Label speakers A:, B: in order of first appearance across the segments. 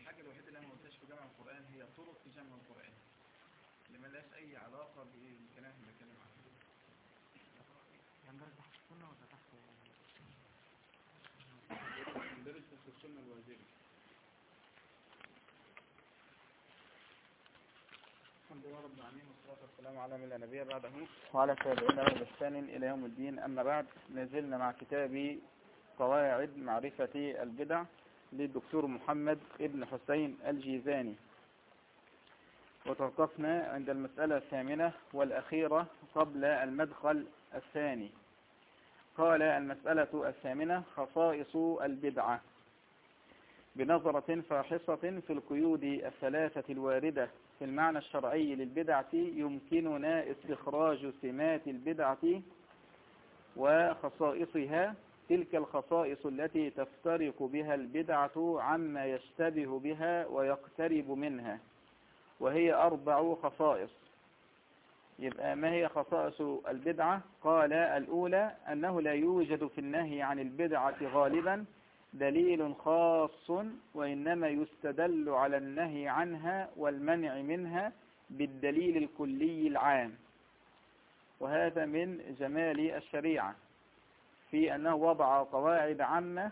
A: الحاجة الوحيدة اللي أنا ما قلتهاش في جمع القرآن هي طرق في جمع القرآن اللي ملهاش أي علاقة بالكلام اللي بتكلم عنه.
B: يعني درجة تحت السنة ولا تحت؟
A: درس في السنة الواجبة. الحمد لله رب العالمين والصلاة والسلام على من لا نبي بعده وعلى تابعين له بإحسان إلى يوم الدين. أما بعد نزلنا مع كتاب قواعد معرفة البدع. للدكتور محمد ابن حسين الجيزاني. وتوقفنا عند المسألة الثامنة والأخيرة قبل المدخل الثاني. قال المسألة الثامنة خصائص البدعة. بنظرة فاحصة في القيود الثلاثة الواردة في المعنى الشرعي للبدعة يمكننا استخراج سمات البدعة وخصائصها تلك الخصائص التي تفترق بها البدعة عما يشتبه بها ويقترب منها وهي أربع خصائص. يبقى ما هي خصائص البدعة؟ قال الأولى أنه لا يوجد في النهي عن البدعة غالبا دليل خاص وإنما يستدل على النهي عنها والمنع منها بالدليل الكلي العام. وهذا من جمال الشريعة. في أنه وضع قواعد عامة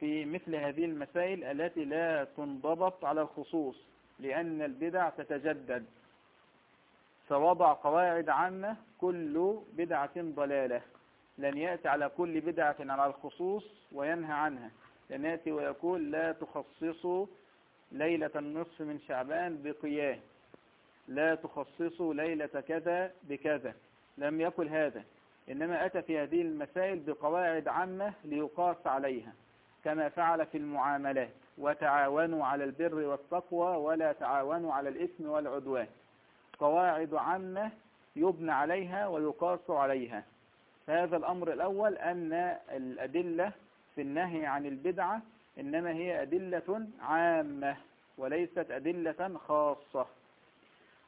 A: في مثل هذه المسائل التي لا تنضبط على الخصوص لأن البدع تتجدد. فوضع قواعد عامة كل بدعة ضلالة. لن يأتي على كل بدعة على الخصوص وينهى عنها. لن يأتي ويقول لا تخصصوا ليلة النصف من شعبان بقيام لا تخصصوا ليلة كذا بكذا. لم يقل هذا. إنما أتى في هذه المسائل بقواعد عامة ليقاس عليها كما فعل في المعاملات وتعاونوا على البر والتقوى ولا تعاونوا على الإثم والعدوان. قواعد عامة يبنى عليها ويقاس عليها. فهذا الأمر الأول أن الأدلة في النهي عن البدعة إنما هي أدلة عامة وليست أدلة خاصة.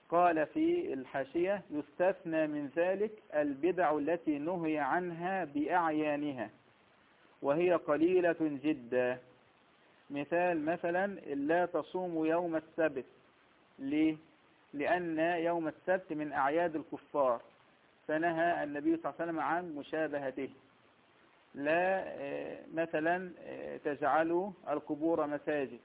A: قال في الحاشية يستثنى من ذلك البدع التي نهي عنها بأعيانها وهي قليلة جدا. مثال مثلا لا تصوم يوم السبت. ليه؟ لأن يوم السبت من أعياد الكفار. فنهى النبي صلى الله عليه وسلم عن مشابهته. لا مثلا تجعلوا القبور مساجد.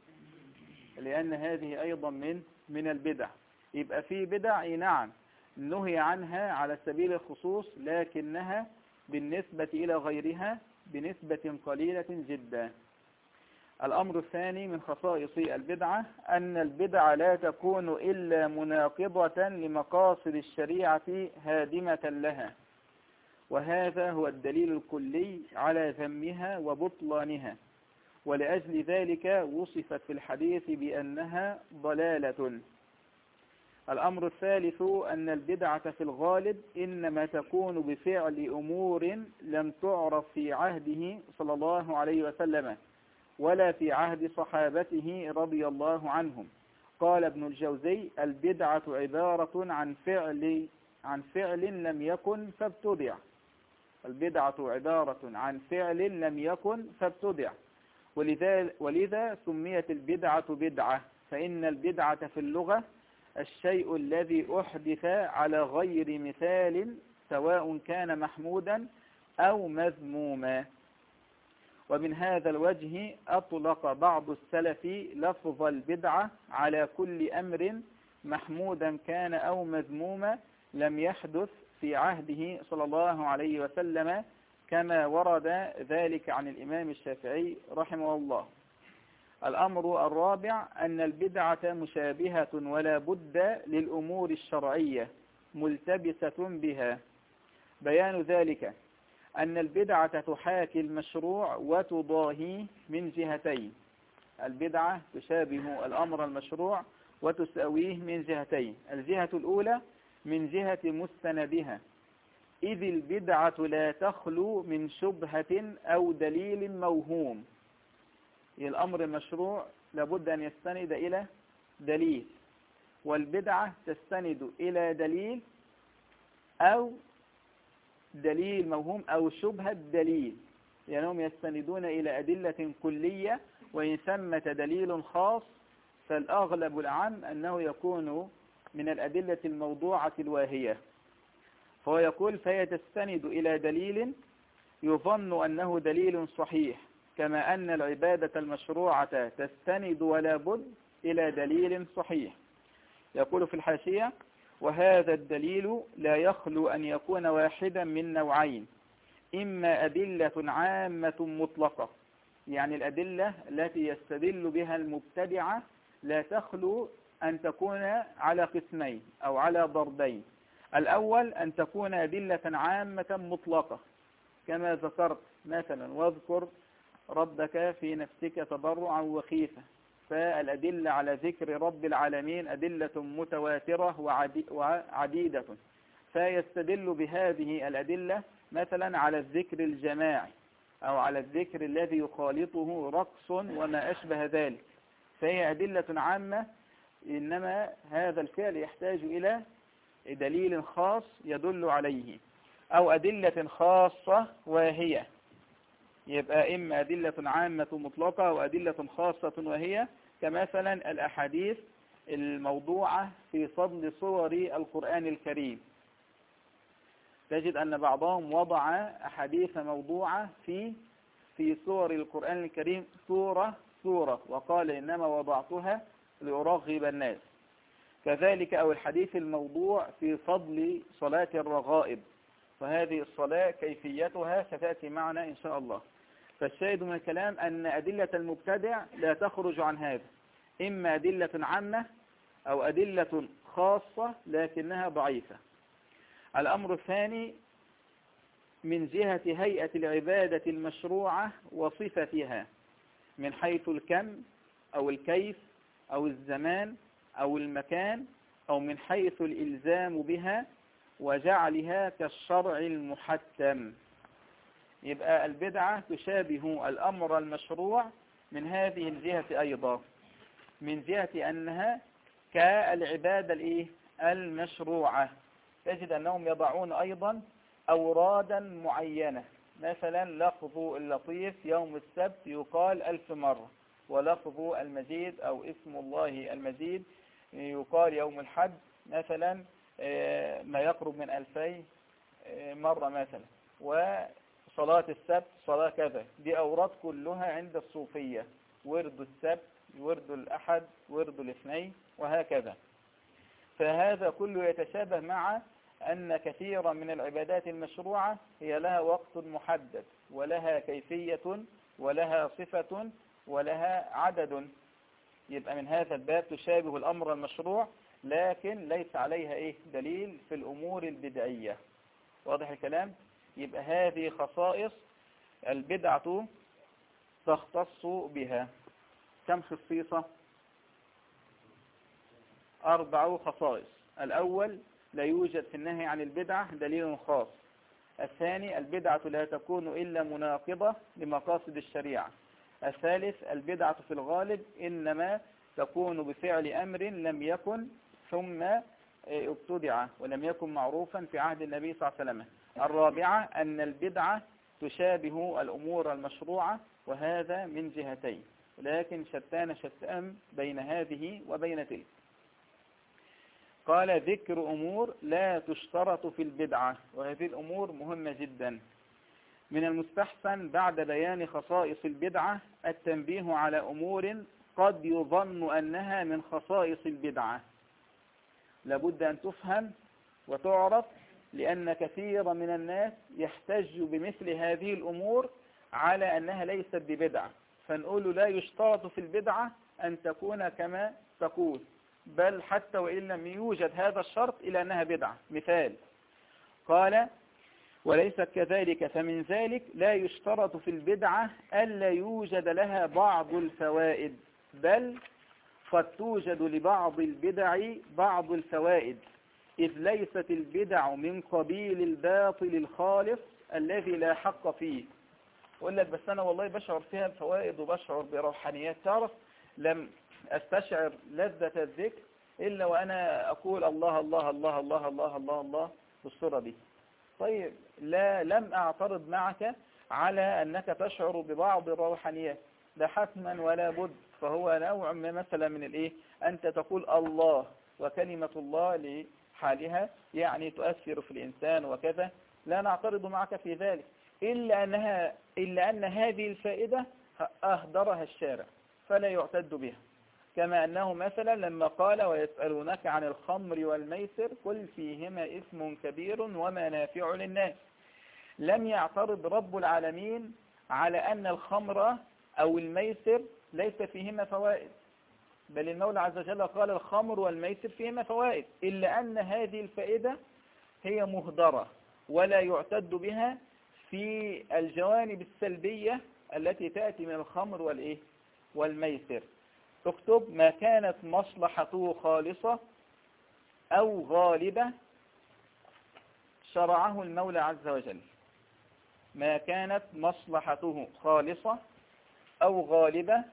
A: لأن هذه أيضا من من البدع. يبقى في بدع نعم نهي عنها على سبيل الخصوص لكنها بالنسبة إلى غيرها بنسبة قليلة جدا. الأمر الثاني من خصائص البدعة أن البدعة لا تكون إلا مناقضة لمقاصد الشريعة هادمة لها. وهذا هو الدليل الكلي على ذمها وبطلانها. ولأجل ذلك وصفت في الحديث بأنها ضلالة. الأمر الثالث أن البدعة في الغالب إنما تكون بفعل أمور لم تعرف في عهده صلى الله عليه وسلم ولا في عهد صحابته رضي الله عنهم. قال ابن الجوزي البدعة عبارة عن فعل عن فعل لم يكن فابتدع. البدعة عبارة عن فعل لم يكن فابتدع. ولذا, ولذا سميت البدعة بدعة فإن البدعة في اللغة الشيء الذي أحدث على غير مثال سواء كان محمودا أو مذموما. ومن هذا الوجه أطلق بعض السلف لفظ البدعة على كل أمر محمودا كان أو مذموما لم يحدث في عهده صلى الله عليه وسلم كما ورد ذلك عن الإمام الشافعي رحمه الله. الأمر الرابع أن البدعة مشابهة ولا بد للأمور الشرعية ملتبسة بها. بيان ذلك أن البدعة تحاكي المشروع وتضاهيه من جهتين. البدعة تشابه الأمر المشروع وتساويه من جهتين. الجهة الأولى من جهة مستندها. إذ البدعة لا تخلو من شبهة أو دليل موهوم. الأمر المشروع لابد أن يستند إلى دليل. والبدعة تستند إلى دليل أو دليل موهوم أو شبهة دليل. لأنهم يستندون إلى أدلة كلية وإن ثمة دليل خاص فالأغلب العام أنه يكون من الأدلة الموضوعة الواهية. فهو يقول فهي تستند إلى دليل يظن أنه دليل صحيح. كما أن العبادة المشروعة تستند ولا بد إلى دليل صحيح. يقول في الحاشية وهذا الدليل لا يخلو أن يكون واحدا من نوعين إما أدلة عامة مطلقة يعني الأدلة التي يستدل بها المبتدعة لا تخلو أن تكون على قسمين أو على ضربين. الأول أن تكون أدلة عامة مطلقة كما ذكرت مثلا واذكر ربك في نفسك تضرعا وخيفة. فالأدلة على ذكر رب العالمين أدلة متواترة وعديدة. فيستدل بهذه الأدلة مثلا على الذكر الجماعي أو على الذكر الذي يخالطه رقص وما أشبه ذلك. فهي أدلة عامة إنما هذا الفعل يحتاج إلى دليل خاص يدل عليه أو أدلة خاصة وهي يبقى إما أدلة عامة مطلقة وأدلة خاصة وهي كمثلا الأحاديث الموضوعة في فضل صور القرآن الكريم. تجد أن بعضهم وضع أحاديث موضوعة في في صور القرآن الكريم سورة سورة وقال إنما وضعتها لأرغب الناس. كذلك أو الحديث الموضوع في فضل صلاة الرغائب وهذه الصلاة كيفيتها ستأتي معنا إن شاء الله. فالشاهد من الكلام أن أدلة المبتدع لا تخرج عن هذا إما أدلة عامة أو أدلة خاصة لكنها ضعيفة. الأمر الثاني من جهة هيئة العبادة المشروعة وصفتها من حيث الكم أو الكيف أو الزمان أو المكان أو من حيث الإلزام بها وجعلها كالشرع المحتم. يبقى البدعة تشابه الأمر المشروع من هذه الجهة أيضا من جهة أنها كالعبادة الإيه؟ المشروعة. تجد أنهم يضعون أيضا أورادا معينة. مثلا لفظ اللطيف يوم السبت يقال ألف مرة ولفظ المجيد أو اسم الله المجيد يقال يوم الحج مثلا ما يقرب من ألفي مرة مثلا. وصلاة السبت صلاة كذا. دي أوراد كلها عند الصوفية. ورد السبت ورد الأحد ورد الاثنين وهكذا. فهذا كله يتشابه مع أن كثيرا من العبادات المشروعة هي لها وقت محدد ولها كيفية ولها صفة ولها عدد. يبقى من هذا الباب تشابه الأمر المشروع لكن ليس عليها إيه؟ دليل في الأمور البدعية. واضح الكلام؟ يبقى هذه خصائص البدعة تختص بها. كم خصيصة أربع خصائص. الأول لا يوجد في النهي عن البدعة دليل خاص. الثاني البدعة لا تكون إلا مناقضة لمقاصد الشريعة. الثالث البدعة في الغالب إنما تكون بفعل أمر لم يكن ثم ابتدع ولم يكن معروفا في عهد النبي صلى الله عليه وسلم. الرابعة أن البدعة تشابه الأمور المشروعة وهذا من جهتين. لكن شتان شتان بين هذه وبين تلك. قال ذكر أمور لا تشترط في البدعة وهذه الأمور مهمة جدا. من المستحسن بعد بيان خصائص البدعة التنبيه على أمور قد يظن أنها من خصائص البدعة. لابد أن تفهم وتعرف لأن كثيرا من الناس يحتج بمثل هذه الأمور على أنها ليست ببدعة. فنقول لا يشترط في البدعة أن تكون كما تقول بل حتى وإن لم يوجد هذا الشرط إلى أنها بدعة. مثال قال وليس كذلك فمن ذلك لا يشترط في البدعة ألا يوجد لها بعض الفوائد بل قد توجد لبعض البدع بعض الفوائد. إذ ليست البدع من قبيل الباطل الخالص الذي لا حق فيه. يقول لك بس أنا والله بشعر فيها بفوائد وبشعر بروحانيات. تعرف لم أستشعر لذة الذكر إلا وأنا أقول الله الله الله الله الله الله الله بالصورة دي. طيب لا لم أعترض معك على أنك تشعر ببعض الروحانيات. ده حتما ولا بد. فهو نوع مثلا من الإيه؟ أنت تقول الله وكلمة الله لحالها يعني تؤثر في الإنسان وكذا. لا نعترض معك في ذلك إلا أنها إلا أن هذه الفائدة أهدرها الشارع فلا يعتد بها. كما أنه مثلا لما قال ويسألونك عن الخمر والميسر قل فيهما إثم كبير ومنافع للناس. لم يعترض رب العالمين على أن الخمر أو الميسر ليس فيهما فوائد. بل المولى عز وجل قال الخمر والميسر فيهما فوائد إلا أن هذه الفائدة هي مهدرة ولا يعتد بها في الجوانب السلبية التي تأتي من الخمر والإيه؟ والميسر. اكتب ما كانت مصلحته خالصة أو غالبة شرعه المولى عز وجل. ما كانت مصلحته خالصة أو غالبة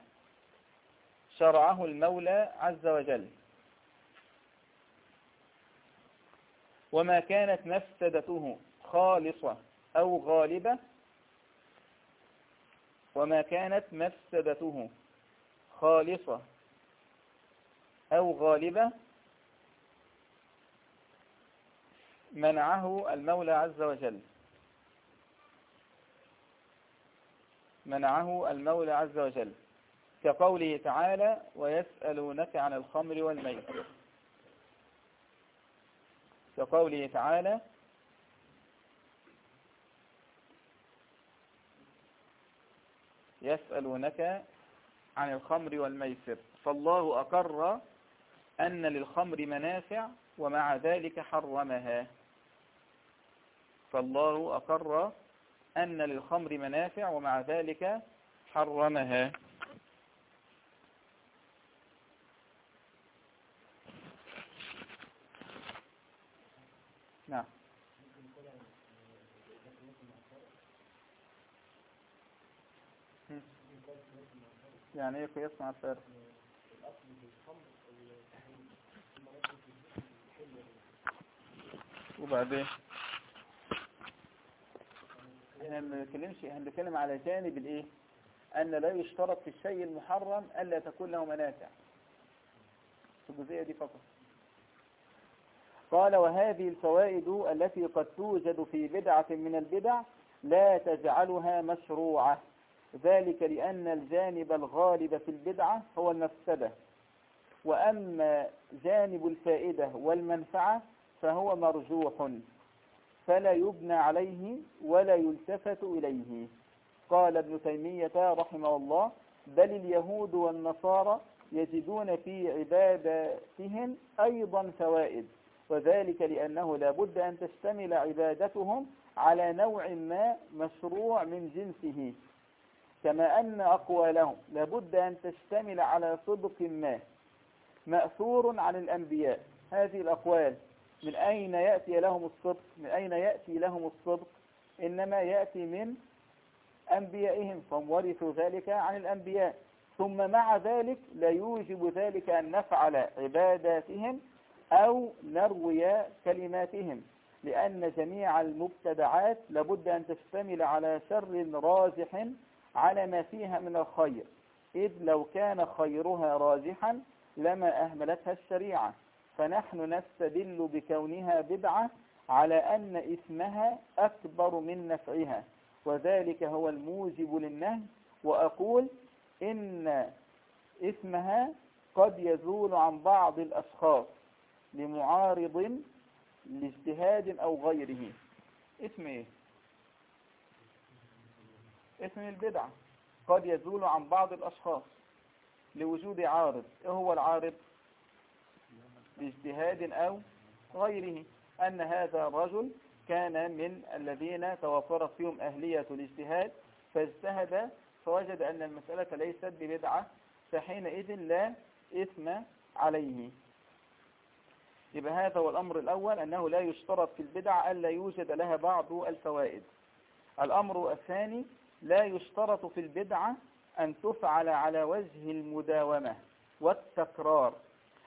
A: شرعه المولى عز وجل. وما كانت مفسدته خالصة أو غالبة وما كانت مفسدته خالصة أو غالبة منعه المولى عز وجل. منعه المولى عز وجل. كقوله تعالى ويسألونك عن الخمر والميسر. كقوله تعالى يسألونك عن الخمر والميسر. فالله أقر أن للخمر منافع ومع ذلك حرمها. فالله أقر أن للخمر منافع ومع ذلك حرمها نعم يعني إيه قياس مع الفارق وبعدين؟ إحنا ما بنتكلمش إحنا بنتكلم على جانب الإيه؟ أن لا يشترط في الشيء المحرم ألا تكون له منافع. في الجزئية دي فقط. قال وهذه الفوائد التي قد توجد في بدعة من البدع لا تجعلها مشروعة. ذلك لأن الجانب الغالب في البدعة هو المفسدة. وأما جانب الفائدة والمنفعة فهو مرجوح فلا يبنى عليه ولا يلتفت إليه. قال ابن تيمية رحمه الله بل اليهود والنصارى يجدون في عباداتهم أيضا فوائد وذلك لأنه لا بد أن تشتمل عبادتهم على نوع ما مشروع من جنسه. كما أن أقوالهم لابد أن تشتمل على صدق ما مأثور عن الأنبياء. هذه الأقوال من أين يأتي لهم الصدق؟ من أين يأتي لهم الصدق؟ إنما يأتي من أنبيائهم. فهم ورثوا ذلك عن الأنبياء. ثم مع ذلك لا يوجب ذلك أن نفعل عباداتهم أو نروي كلماتهم لأن جميع المبتدعات لابد أن تشتمل على شر راجح على ما فيها من الخير. إذ لو كان خيرها راجحا لما أهملتها الشريعة. فنحن نستدل بكونها بدعة على أن إثمها أكبر من نفعها. وذلك هو الموجب للنهي. وأقول إن إثمها قد يزول عن بعض الأشخاص لمعارض لاجتهاد أو غيره. اسم إيه؟ اسم البدعة قد يزول عن بعض الأشخاص لوجود عارض. إيه هو العارض؟ لاجتهاد أو غيره. أن هذا الرجل كان من الذين توفرت فيهم أهلية الاجتهاد فاجتهد فوجد أن المسألة ليست ببدعة فحينئذ لا إثم عليه. يبقى هذا هو الأمر الأول أنه لا يشترط في البدع ألا يوجد لها بعض الفوائد. الأمر الثاني لا يشترط في البدعة أن تفعل على وجه المداومة والتكرار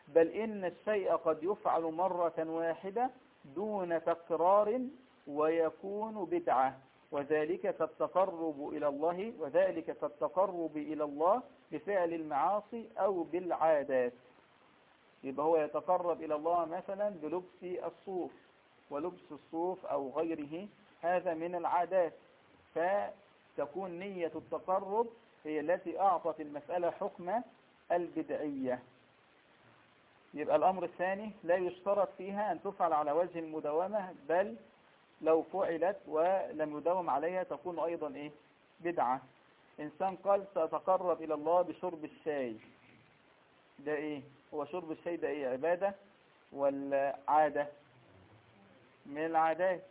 A: بل إن الشيء قد يفعل مرة واحدة دون تكرار ويكون بدعة وذلك كالتقرب إلى الله وذلك كالتقرب إلى الله بفعل المعاصي أو بالعادات. يبقى هو يتقرب إلى الله مثلا بلبس الصوف ولبس الصوف أو غيره هذا من العادات. فتكون نية التقرب هي التي أعطت المسألة حكم البدعية. يبقى الأمر الثاني لا يشترط فيها أن تفعل على وجه المداومة بل لو فعلت ولم يداوم عليها تكون أيضا إيه؟ بدعة. إنسان قال سأتقرب إلى الله بشرب الشاي. ده إيه؟ هو شرب الشاي ده إيه؟ عبادة ولا عادة؟ من العادات.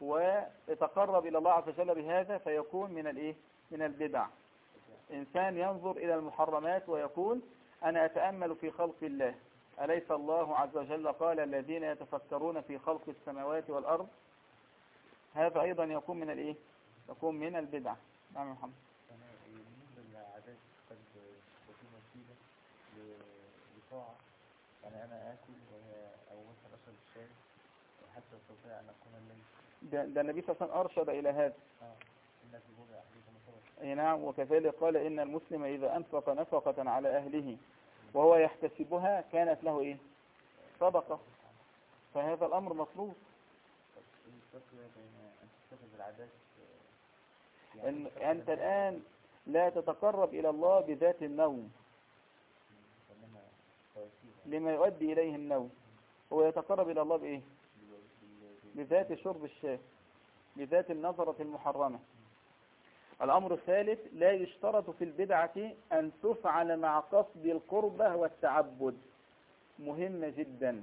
A: ويتقرب إلى الله عز وجل بهذا فيكون من الإيه؟ من البدع. إنسان ينظر إلى المحرمات ويقول أنا أتأمل في خلق الله. أليس الله عز وجل قال الذين يتفكرون في خلق السماوات والأرض؟ هذا أيضا يكون من الإيه؟ يكون من البدع. نعم محمد.
C: يعني أنا آكل أو مثلا أشرب الشاي حتى أستطيع أن أقوم الليل.
A: ده, ده النبي صلى الله عليه وسلم أرشد إلى هذا. أي نعم وكذلك قال إن المسلم إذا أنفق نفقة على أهله وهو يحتسبها كانت له إيه؟ صدقة. فهذا الأمر مطلوب. إن أنت الآن لا تتقرب إلى الله بذات النوم لما يؤدي إليه النوم. هو يتقرب إلى الله بإيه؟ بذات شرب الشاي بذات النظرة المحرمة. الأمر الثالث لا يشترط في البدعة أن تفعل مع قصد القربة والتعبد. مهمة جدا.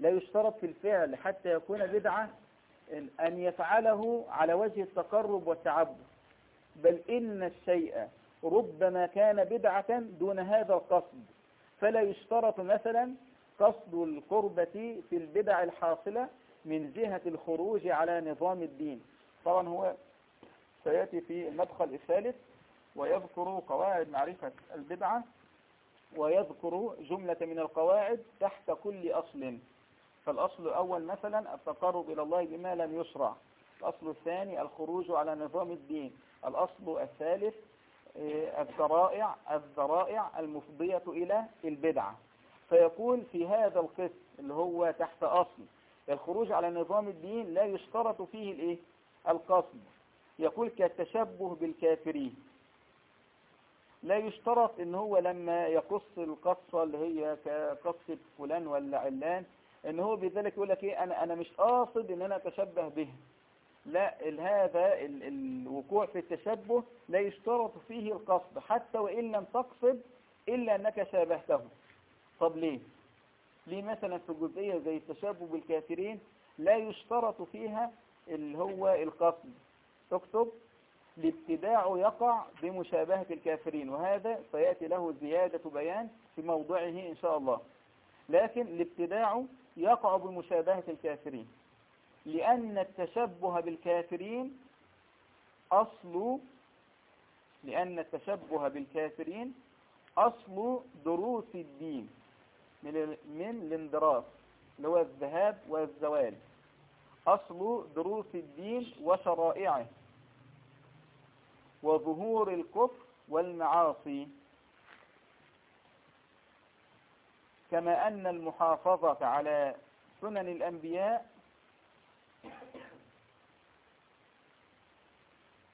A: لا يشترط في الفعل حتى يكون بدعة أن يفعله على وجه التقرب والتعبد. بل إن الشيء ربما كان بدعة دون هذا القصد. فلا يشترط مثلا قصد القربة في البدع الحاصلة من جهة الخروج على نظام الدين. طبعا هو سيأتي في المدخل الثالث ويذكر قواعد معرفة البدعة ويذكر جملة من القواعد تحت كل أصل. فالأصل الأول مثلا التقرب إلى الله بما لم يشرع. الأصل الثاني الخروج على نظام الدين. الأصل الثالث آه، الذرائع الذرائع المفضية إلى البدعة. فيقول في هذا القسم اللي هو تحت أصل الخروج على نظام الدين لا يشترط فيه الإيه؟ القصد يقول كالتشبه بالكافرين. لا يشترط إن هو لما يقص القصة اللي هي كقصة فلان ولا علان إن هو بذلك يقول لك إيه؟ أنا أنا مش قاصد إن أنا أتشبه به. لا هذا ال- الوقوع في التشبه لا يشترط فيه القصد حتى وإن لم تقصد إلا أنك شابهته. طب ليه؟ ليه مثلا في جزئية زي التشبه بالكافرين لا يشترط فيها اللي هو القصد تكتب الابتداع يقع بمشابهة الكافرين وهذا سيأتي له زيادة بيان في موضعه إن شاء الله. لكن الابتداع يقع بمشابهة الكافرين لأن التشبه بالكافرين أصل لأن التشبه بالكافرين أصل دروس الدين. من من الاندراس اللي هو الذهاب والزوال. أصل دروس الدين وشرائعه وظهور الكفر والمعاصي. كما أن المحافظة على سنن الأنبياء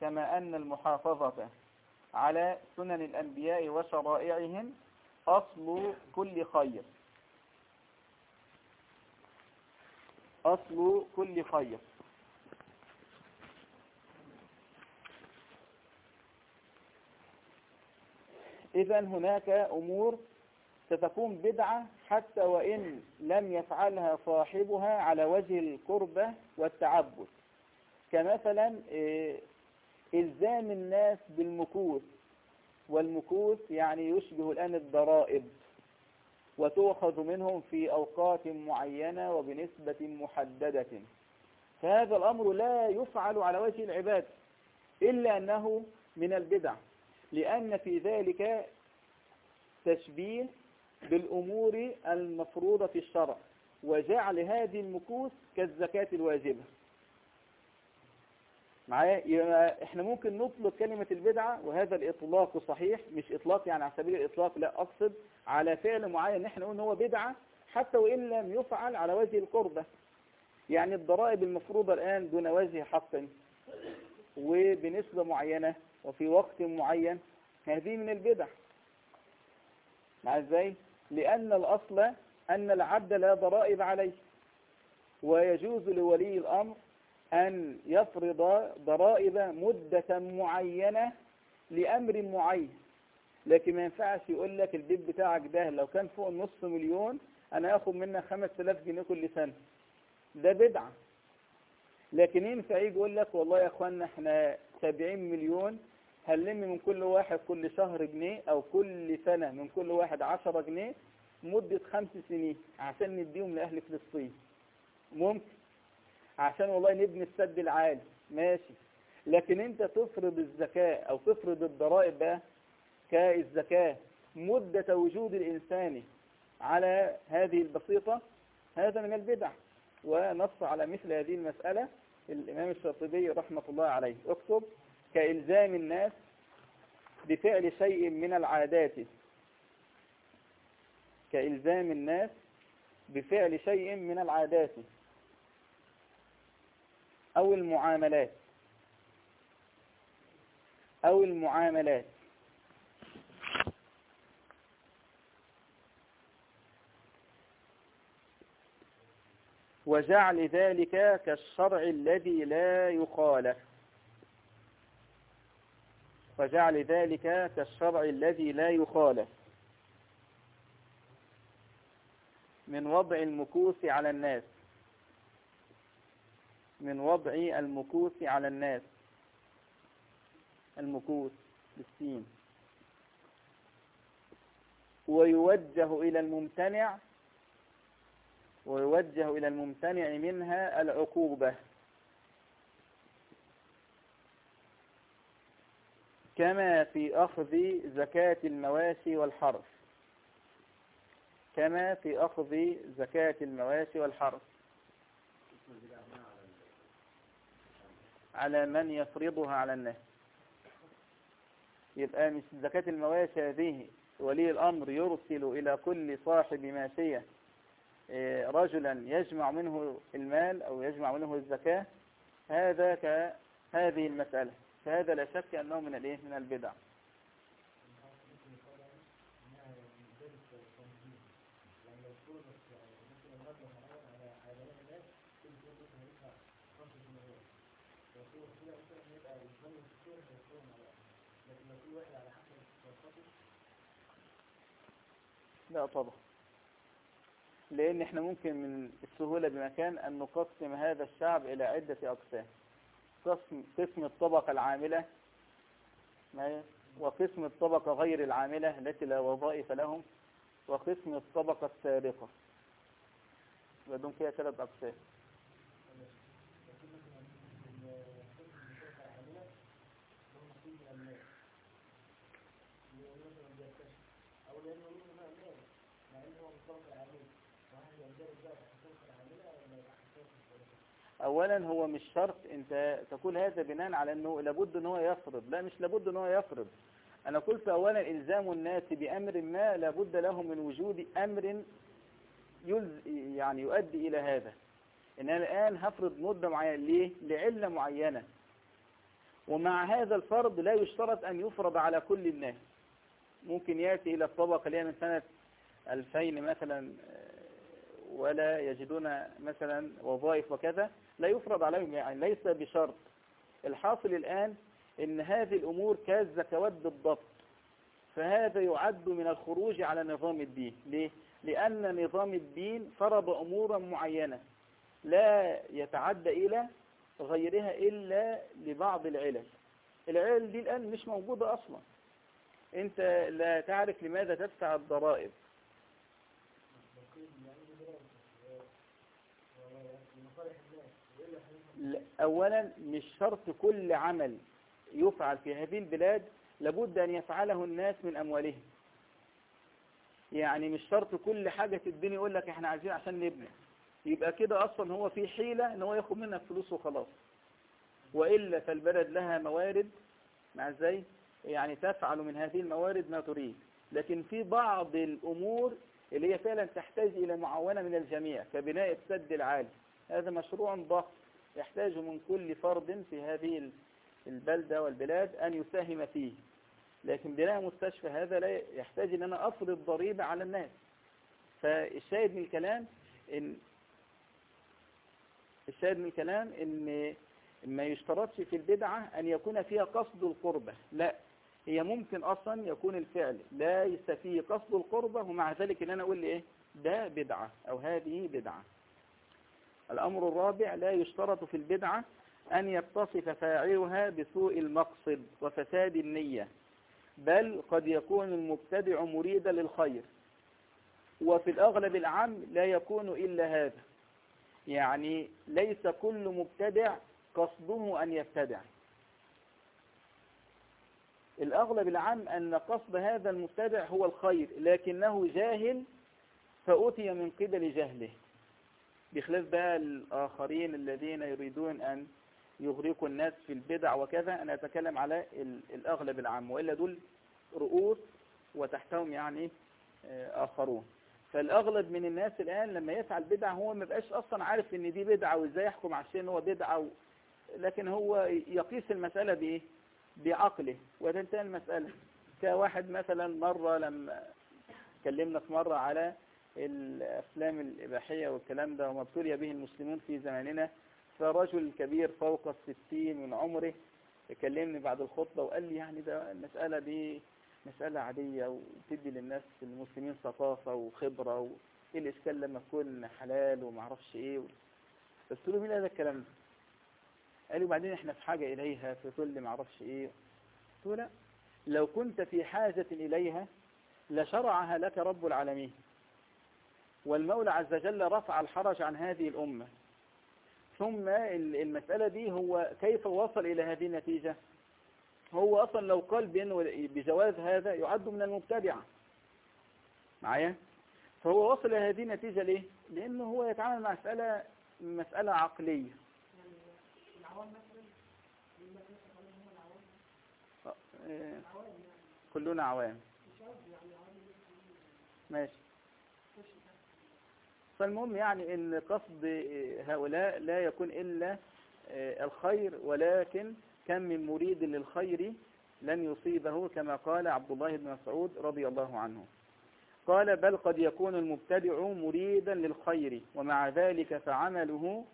A: كما أن المحافظة على سنن الأنبياء وشرائعهم أصل كل خير. أصل كل خير. إذا هناك أمور ستكون بدعة حتى وإن لم يفعلها صاحبها على وجه القربة والتعبد. كمثلا إيه، إلزام الناس بالمكوث. والمكوث يعني يشبه الآن الضرائب. وتؤخذ منهم في أوقات معينة وبنسبة محددة. فهذا الأمر لا يفعل على وجه العباد إلا أنه من البدع لأن في ذلك تشبيه بالأمور المفروضة في الشرع وجعل هذه المكوث كالزكاة الواجبة. معايا؟ يبقى إحنا ممكن نطلق كلمة البدعة وهذا الإطلاق صحيح مش إطلاق يعني على سبيل الإطلاق لا أقصد على فعل معين إحنا نقول إن هو بدعة حتى وإن لم يفعل على وجه القربة يعني الضرائب المفروضة الآن دون وجه حق وبنسبة معينة وفي وقت معين هذه من البدع. مع إزاي؟ لأن الأصل أن العبد لا ضرائب عليه ويجوز لولي الأمر أن يفرض ضرائب مدة معينة لأمر معين. لكن ما ينفعش يقول لك البيت بتاعك ده لو كان فوق النص مليون أنا أخذ منك 5000 جنيه كل سنة. ده بدعة. لكن ينفع يجي يقول لك والله يا إخوانا إحنا 70 مليون هنلم من كل واحد كل شهر جنيه أو كل سنة من كل واحد 10 جنيه مدة خمس سنين عشان نديهم لأهل فلسطين. ممكن. عشان والله نبني السد العالي. ماشي. لكن انت تفرض الزكاة أو تفرض الضرائب بقى كالزكاة مدة وجود الإنسان على هذه البسيطة هذا من البدع. ونص على مثل هذه المسألة الإمام الشاطبي رحمة الله عليه. اكتب كإلزام الناس بفعل شيء من العادات. كإلزام الناس بفعل شيء من العادات. أو المعاملات. أو المعاملات. وجعل ذلك كالشرع الذي لا يخالف. وجعل ذلك كالشرع الذي لا يخالف. من وضع المكوس على الناس. من وضع المكوس على الناس. المكوس بالسين. ويوجه إلى الممتنع ويوجه إلى الممتنع منها العقوبة. كما في أخذ زكاة المواشي والحرث. كما في أخذ زكاة المواشي والحرث. على من يفرضها على الناس. يبقى مش زكاة المواشي هذه ولي الأمر يرسل إلى كل صاحب ماشية رجلا يجمع منه المال أو يجمع منه الزكاة. هذا كهذه المسألة. فهذا لا شك أنه من من البدع. لا طبعا. لأن إحنا ممكن من السهولة بمكان أن نقسم هذا الشعب إلى عدة أقسام. قسم, قسم الطبقة العاملة وقسم الطبقة غير العاملة التي لا وظائف لهم وقسم الطبقة السابقة. بدون فيها ثلاث أقسام. اولا هو مش شرط انت تقول هذا بناء على إنه لابد إن هو يفرض. لا مش لابد إن هو يفرض. أنا قلت اولا إلزام الناس بأمر ما لابد له من وجود أمر يعني يؤدي إلى هذا. إن أنا الآن هفرض مدة معينة. ليه؟ لعلة معينة. ومع هذا الفرض لا يشترط أن يفرض على كل الناس. ممكن يأتي إلى الطبقة اللي هي من سنة 2000 مثلا ولا يجدون مثلا وظائف وكذا لا يفرض عليهم يعني ليس بشرط. الحاصل الآن إن هذه الأمور كالزكوات بالضبط فهذا يعد من الخروج على نظام الدين. ليه؟ لأن نظام الدين فرض أمورا معينة لا يتعدى إلى غيرها إلا لبعض العلل. العلل دي الآن مش موجودة أصلا. أنت لا تعرف لماذا تدفع الضرائب. أولا مش شرط كل عمل يفعل في هذه البلاد لابد أن يفعله الناس من أموالهم. يعني مش شرط كل حاجة في الدنيا يقول لك إحنا عايزين عشان نبني. يبقى كده أصلا هو في حيلة إن هو ياخد منك فلوس وخلاص. وإلا فالبلد لها موارد مع إزاي؟ يعني تفعل من هذه الموارد ما تريد. لكن في بعض الأمور اللي هي فعلا تحتاج إلى معاونة من الجميع كبناء السد العالي. هذا مشروع ضخم. يحتاج من كل فرد في هذه البلدة والبلاد أن يساهم فيه. لكن بناء مستشفى هذا لا يحتاج أن أنا أفرض ضريبة على الناس. فالشاهد من الكلام إن الشاهد من الكلام إن ما يشترطش في البدعة أن يكون فيها قصد القربة. لا هي ممكن أصلا يكون الفعل ليس فيه قصد القربة ومع ذلك إن أنا أقول إيه ده بدعة أو هذه بدعة. الأمر الرابع لا يشترط في البدعة أن يتصف فاعلها بسوء المقصد وفساد النية بل قد يكون المبتدع مريدا للخير. وفي الأغلب العام لا يكون إلا هذا يعني ليس كل مبتدع قصده أن يبتدع. الأغلب العام أن قصد هذا المبتدع هو الخير لكنه جاهل فأتي من قبل جهله. بخلاف بقى الآخرين الذين يريدون أن يغرقوا الناس في البدع وكذا أنا أتكلم على الأغلب العام وإلا دول رؤوس وتحتهم يعني آخرون. فالأغلب من الناس الآن لما يفعل بدعة هو ما بقاش أصلا عارف إن دي بدعة وإزاي يحكم على الشيء إن هو بدعة و... لكن هو يقيس المسألة بإيه؟ بعقله. وتنتهي المسألة. كواحد مثلا مرة لما اتكلمنا في مرة على الأفلام الإباحية والكلام ده وما ابتلي به المسلمون في زماننا فرجل كبير فوق الستين من عمره كلمني بعد الخطبة وقال لي يعني ده المسألة دي مسألة عادية وتدي للناس المسلمين ثقافة وخبرة وإيه الإشكال لما تكون حلال ومعرفش إيه قلت له مين هذا الكلام ده؟ قال لي وبعدين إحنا في حاجة إليها في كل معرفش إيه قلت له لا لو كنت في حاجة إليها لشرعها لك رب العالمين. والمولى عز وجل رفع الحرج عن هذه الأمة. ثم المسألة دي هو كيف وصل إلى هذه النتيجة؟ هو أصلا لو قال بأنه بجواز هذا يعد من المبتدعة. معايا؟ فهو وصل إلى هذه النتيجة ليه؟ لأنه هو يتعامل مع مسألة مسألة عقلية. كلنا عوام. ماشي. فالمهم يعني إن قصد هؤلاء لا يكون إلا الخير ولكن كم من مريد للخير لن يصيبه كما قال عبد الله بن مسعود رضي الله عنه. قال بل قد يكون المبتدع مريدا للخير ومع ذلك فعمله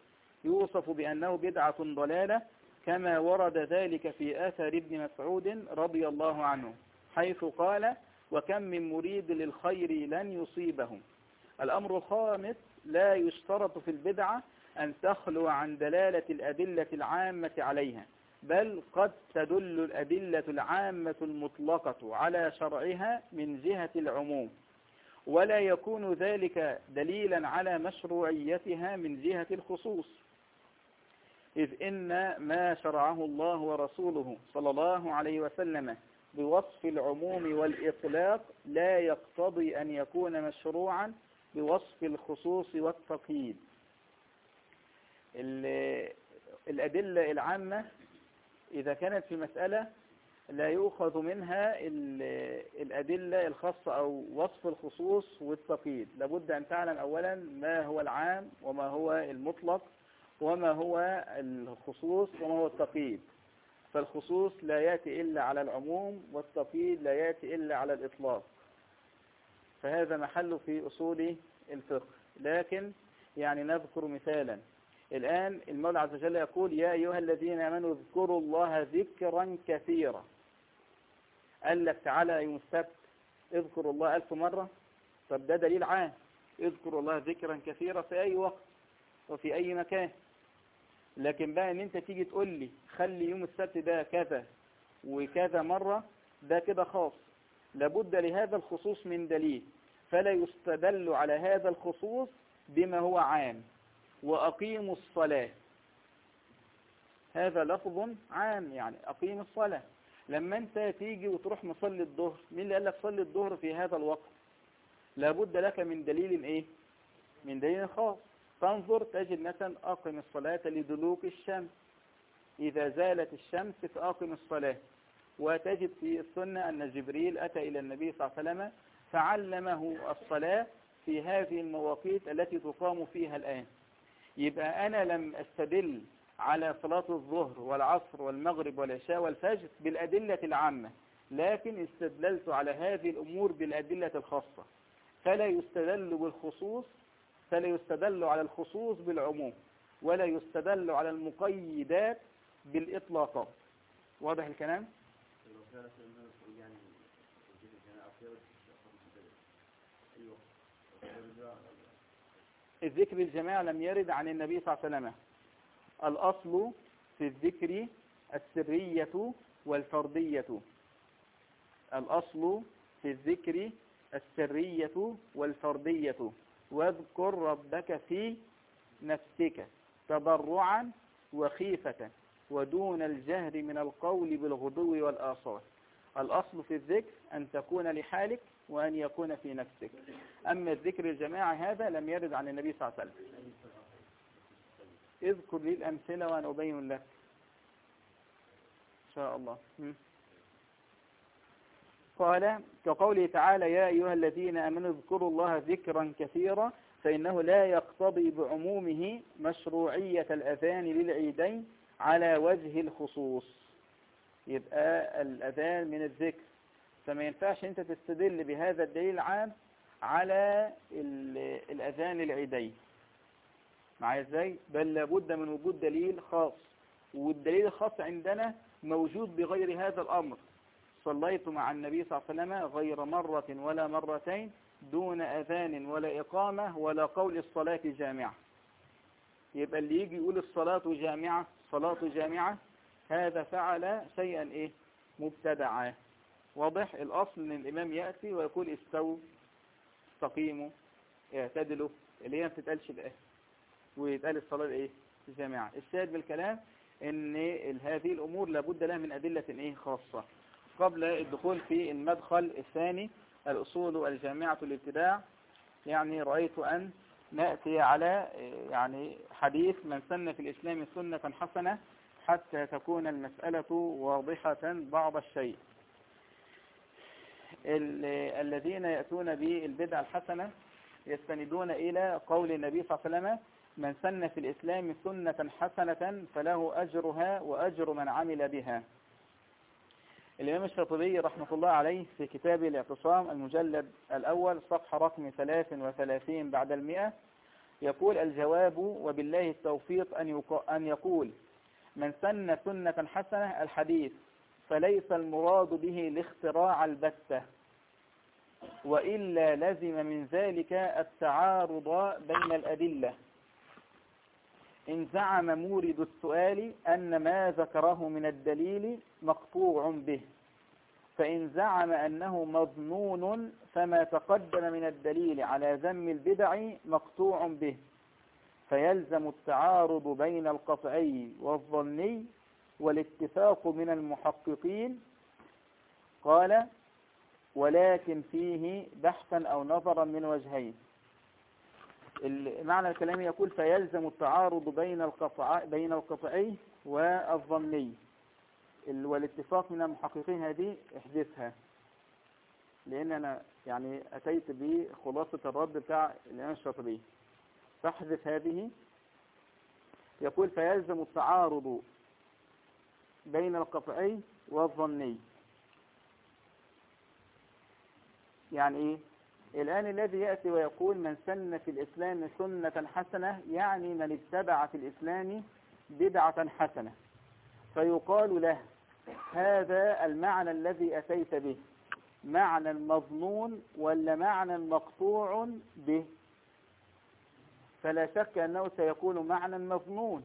A: يوصف بأنه بدعة ضلالة كما ورد ذلك في أثر ابن مسعود رضي الله عنه حيث قال وكم من مريد للخير لن يصيبه الأمر الخامس لا يشترط في البدعة أن تخلو عن دلالة الأدلة العامة عليها بل قد تدل الأدلة العامة المطلقة على شرعها من جهة العموم. ولا يكون ذلك دليلا على مشروعيتها من جهة الخصوص. إذ إن ما شرعه الله ورسوله صلى الله عليه وسلم بوصف العموم والإطلاق لا يقتضي أن يكون مشروعا بوصف الخصوص والتقييد. الأدلة العامة إذا كانت في مسألة لا يؤخذ منها الأدلة الخاصة أو وصف الخصوص والتقييد. لابد أن تعلم أولا ما هو العام وما هو المطلق وما هو الخصوص وما هو التقييد. فالخصوص لا يأتي إلا على العموم والتقييد لا يأتي إلا على الإطلاق. فهذا محل في أصول الفقه. لكن يعني نذكر مثالا. الآن المولى عز وجل يقول يا أيها الذين آمنوا اذكروا الله ذكرا كثيرا قال لك تعالى يوم السبت اذكروا الله ألف مرة طب ده دليل عام. اذكروا الله ذكرا كثيرا في أي وقت وفي أي مكان. لكن بقى إن أنت تيجي تقول لي خلي يوم السبت ده كذا وكذا مرة ده كده خاص. لابد لهذا الخصوص من دليل. فلا يستدل على هذا الخصوص بما هو عام. وأقيموا الصلاة. هذا لفظ عام يعني أقيم الصلاة. لما انت تيجي وتروح مصلي الظهر مين اللي قال لك صلي الظهر في هذا الوقت؟ لابد لك من دليل إيه؟ من دليل خاص. تنظر تجد مثلا أقم الصلاة لدلوك الشمس. إذا زالت الشمس فأقم الصلاة. وتجد في السنة أن جبريل أتى إلى النبي صلى الله عليه وسلم فعلمه الصلاة في هذه المواقيت التي تقام فيها الآن. يبقى أنا لم أستدل على صلاة الظهر والعصر والمغرب والعشاء والفجر بالأدلة العامة لكن استدللت على هذه الأمور بالأدلة الخاصة. فلا يستدل بالخصوص فلا يستدل على الخصوص بالعموم ولا يستدل على المقيدات بالإطلاقات. واضح الكلام؟
D: لو كانت الناس يعني الذكر كان أخيرا أيوه
A: الذكر الجماعة لم يرد عن النبي صلى الله عليه وسلم. الأصل في الذكر السرية والفردية الأصل في الذكر السرية والفردية واذكر ربك في نفسك تضرعا وخيفة ودون الجهر من القول بالغدو والآصال. الأصل في الذكر أن تكون لحالك وأن يكون في نفسك. أما الذكر الجماعة هذا لم يرد عن النبي صلى الله عليه وسلم. اذكر لي الأمثلة وأنا أبين لك. إن شاء الله. قال كقوله تعالى يا أيها الذين أمنوا اذكروا الله ذكرا كثيرا فإنه لا يقتضي بعمومه مشروعية الأذان للعيدين على وجه الخصوص. يبقى الأذان من الذكر. فما ينفعش أنت تستدل بهذا الدليل العام على ال- الأذان العيدين. معايا إزاي؟ بل لابد من وجود دليل خاص. والدليل الخاص عندنا موجود بغير هذا الأمر. صليت مع النبي صلى الله عليه وسلم غير مرة ولا مرتين دون أذان ولا إقامة ولا قول الصلاة جامعة. يبقى اللي يجي يقول الصلاة جامعة صلاة جامعة هذا فعل شيئا إيه؟ مبتدعا. واضح الأصل أن الإمام يأتي ويقول استووا استقيموا اعتدلوا اللي هي ما بتتقالش الآن ويتقال الصلاة إيه جامعة الشاهد بالكلام إن هذه الأمور لابد لها من أدلة إيه؟ خاصة. قبل الدخول في المدخل الثاني الأصول الجامعة الابتداع يعني رأيت أن نأتي على يعني حديث من سن في الإسلام سنة حسنة حتى تكون المسألة واضحة بعض الشيء. ال- الذين يأتون بالبدع الحسنة يستندون إلى قول النبي صلى الله عليه وسلم من سن في الإسلام سنة حسنة فله أجرها وأجر من عمل بها. الإمام الشاطبي رحمة الله عليه في كتابه الاعتصام المجلد الأول صفحة رقم 33 بعد المئة يقول الجواب وبالله التوفيق أن, يق... أن يقول من سن سنة حسنة الحديث فليس المراد به الاختراع البتة. وإلا لزم من ذلك التعارض بين الأدلة. إن زعم مورد السؤال أن ما ذكره من الدليل مقطوع به. فإن زعم أنه مظنون فما تقدم من الدليل على ذم البدع مقطوع به. فيلزم التعارض بين القطعي والظني والاتفاق من المحققين. قال ولكن فيه بحثا أو نظرا من وجهين. معنى الكلام يقول فيلزم التعارض بين القطع بين القطعي والظني ال- والاتفاق من المحققين هذه احذفها لأن أنا يعني أتيت بخلاصة الرد بتاع الامام الشاطبي فاحذف هذه. يقول فيلزم التعارض بين القطعي والظني يعني إيه؟ الآن الذي يأتي ويقول من سن في الإسلام سنة حسنة يعني من اتبع في الإسلام بدعة حسنة. فيقال له هذا المعنى الذي أتيت به. معنى مظنون ولا معنى مقطوع به؟ فلا شك أنه سيكون معنى مظنون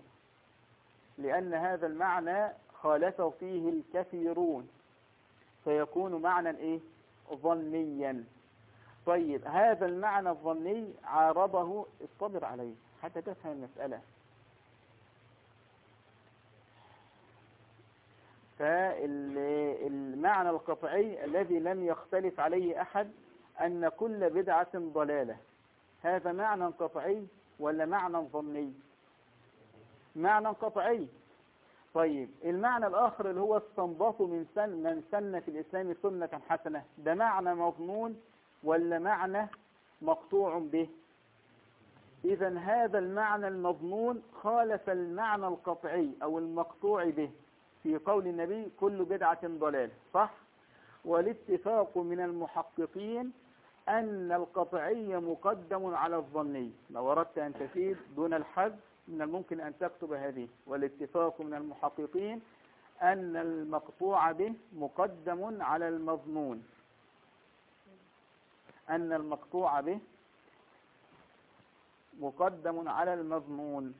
A: لأن هذا المعنى خالفه فيه الكثيرون. فيكون معنى إيه؟ ظنيا. طيب هذا المعنى الظني عارضه اصطبر عليه حتى تفهم المسألة. فالمعنى القطعي الذي لم يختلف عليه أحد أن كل بدعة ضلالة. هذا معنى قطعي ولا معنى ظني؟ معنى قطعي. طيب المعنى الآخر اللي هو استنباط من سن من سن في الإسلام سنة حسنة. ده معنى مضمون ولا معنى مقطوع به؟ إذا هذا المعنى المضمون خالف المعنى القطعي أو المقطوع به في قول النبي كل بدعة ضلال صح؟ والاتفاق من المحققين أن القطعي مقدم على الظني. لو أردت أن تفيد دون الحد من الممكن أن تكتب هذه والاتفاق من المحققين أن المقطوع به مقدم على المظنون أن المقطوع به مقدم على المظنون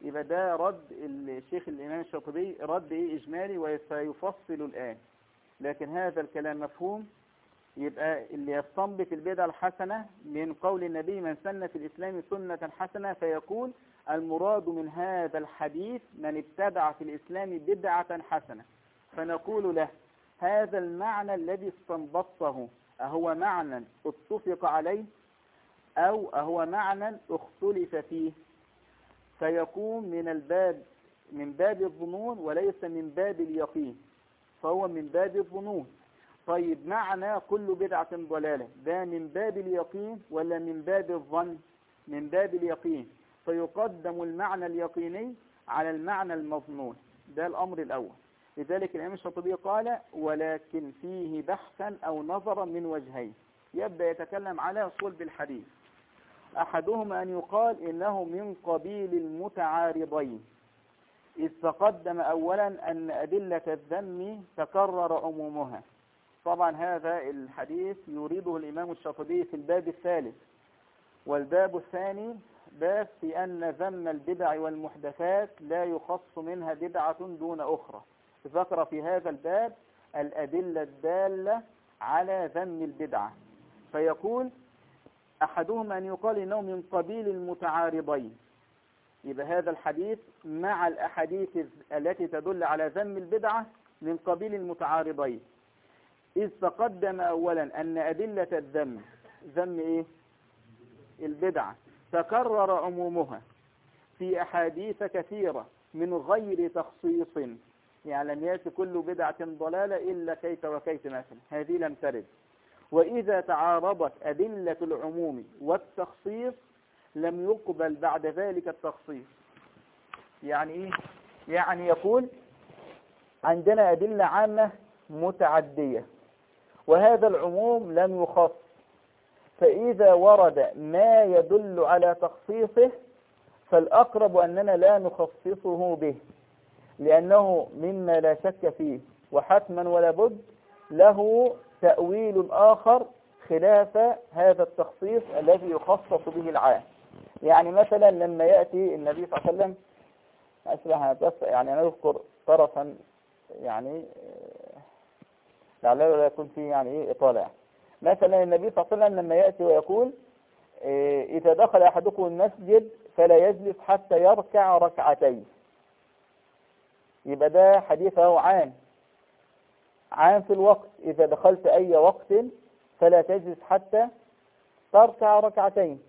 A: يبقى ده رد الشيخ الإمام الشاطبي رد إيه إجمالي وسيفصل الآن. لكن هذا الكلام مفهوم؟ يبقى اللي يستنبط البدعة الحسنة من قول النبي من سن في الإسلام سنة حسنة فيقول المراد من هذا الحديث من ابتدع في الإسلام بدعة حسنة. فنقول له هذا المعنى الذي استنبطته أهو معنى اتفق عليه أو أهو معنى اختلف فيه. فيكون من الباب من باب الظنون وليس من باب اليقين فهو من باب الظنون. طيب معنى كل بدعة ضلالة ده من باب اليقين ولا من باب الظن؟ من باب اليقين. فيقدم المعنى اليقيني على المعنى المظنون ده الأمر الأول. لذلك الإمام الشاطبي قال ولكن فيه بحثا أو نظرا من وجهين يبدأ يتكلم على صلب الحديث. أحدهما أن يقال إنه من قبيل المتعارضين. إذ تقدم أولا أن أدلة الذم تكرر عمومها. طبعا هذا الحديث يريده الإمام الشاطبي في الباب الثالث والباب الثاني باب في أن ذم البدع والمحدثات لا يخص منها بدعة دون أخرى. ذكر في هذا الباب الأدلة الدالة على ذم البدعة. فيقول أحدهم أن يقال إنه من قبيل المتعارضين. يبقى هذا الحديث مع الأحاديث التي تدل على ذم البدعة من قبيل المتعارضين. إذ تقدم أولا أن أدلة الذم ذم إيه؟ البدعة. تكرر عمومها في أحاديث كثيرة من غير تخصيص. يعني لم يأتي كل بدعة ضلالة إلا كيت وكيت مثلا. هذه لم ترد. وإذا تعارضت أدلة العموم والتخصيص لم يقبل بعد ذلك التخصيص. يعني إيه؟ يعني يقول عندنا أدلة عامة متعدية. وهذا العموم لم يخص. فإذا ورد ما يدل على تخصيصه فالأقرب أننا لا نخصصه به لأنه مما لا شك فيه وحتما ولا بد له تأويل آخر خلاف هذا التخصيص الذي يخصص به العام. يعني مثلا لما يأتي النبي صلى الله عليه وسلم بس يعني نذكر طرفا يعني لعله لا يكون فيه يعني إيه إطالة. مثلا النبي صلى الله عليه وسلم لما يأتي ويقول إيه إذا دخل أحدكم المسجد فلا يجلس حتى يركع ركعتين. يبقى ده حديثه عام. عام في الوقت. إذا دخلت أي وقت فلا تجلس حتى تركع ركعتين.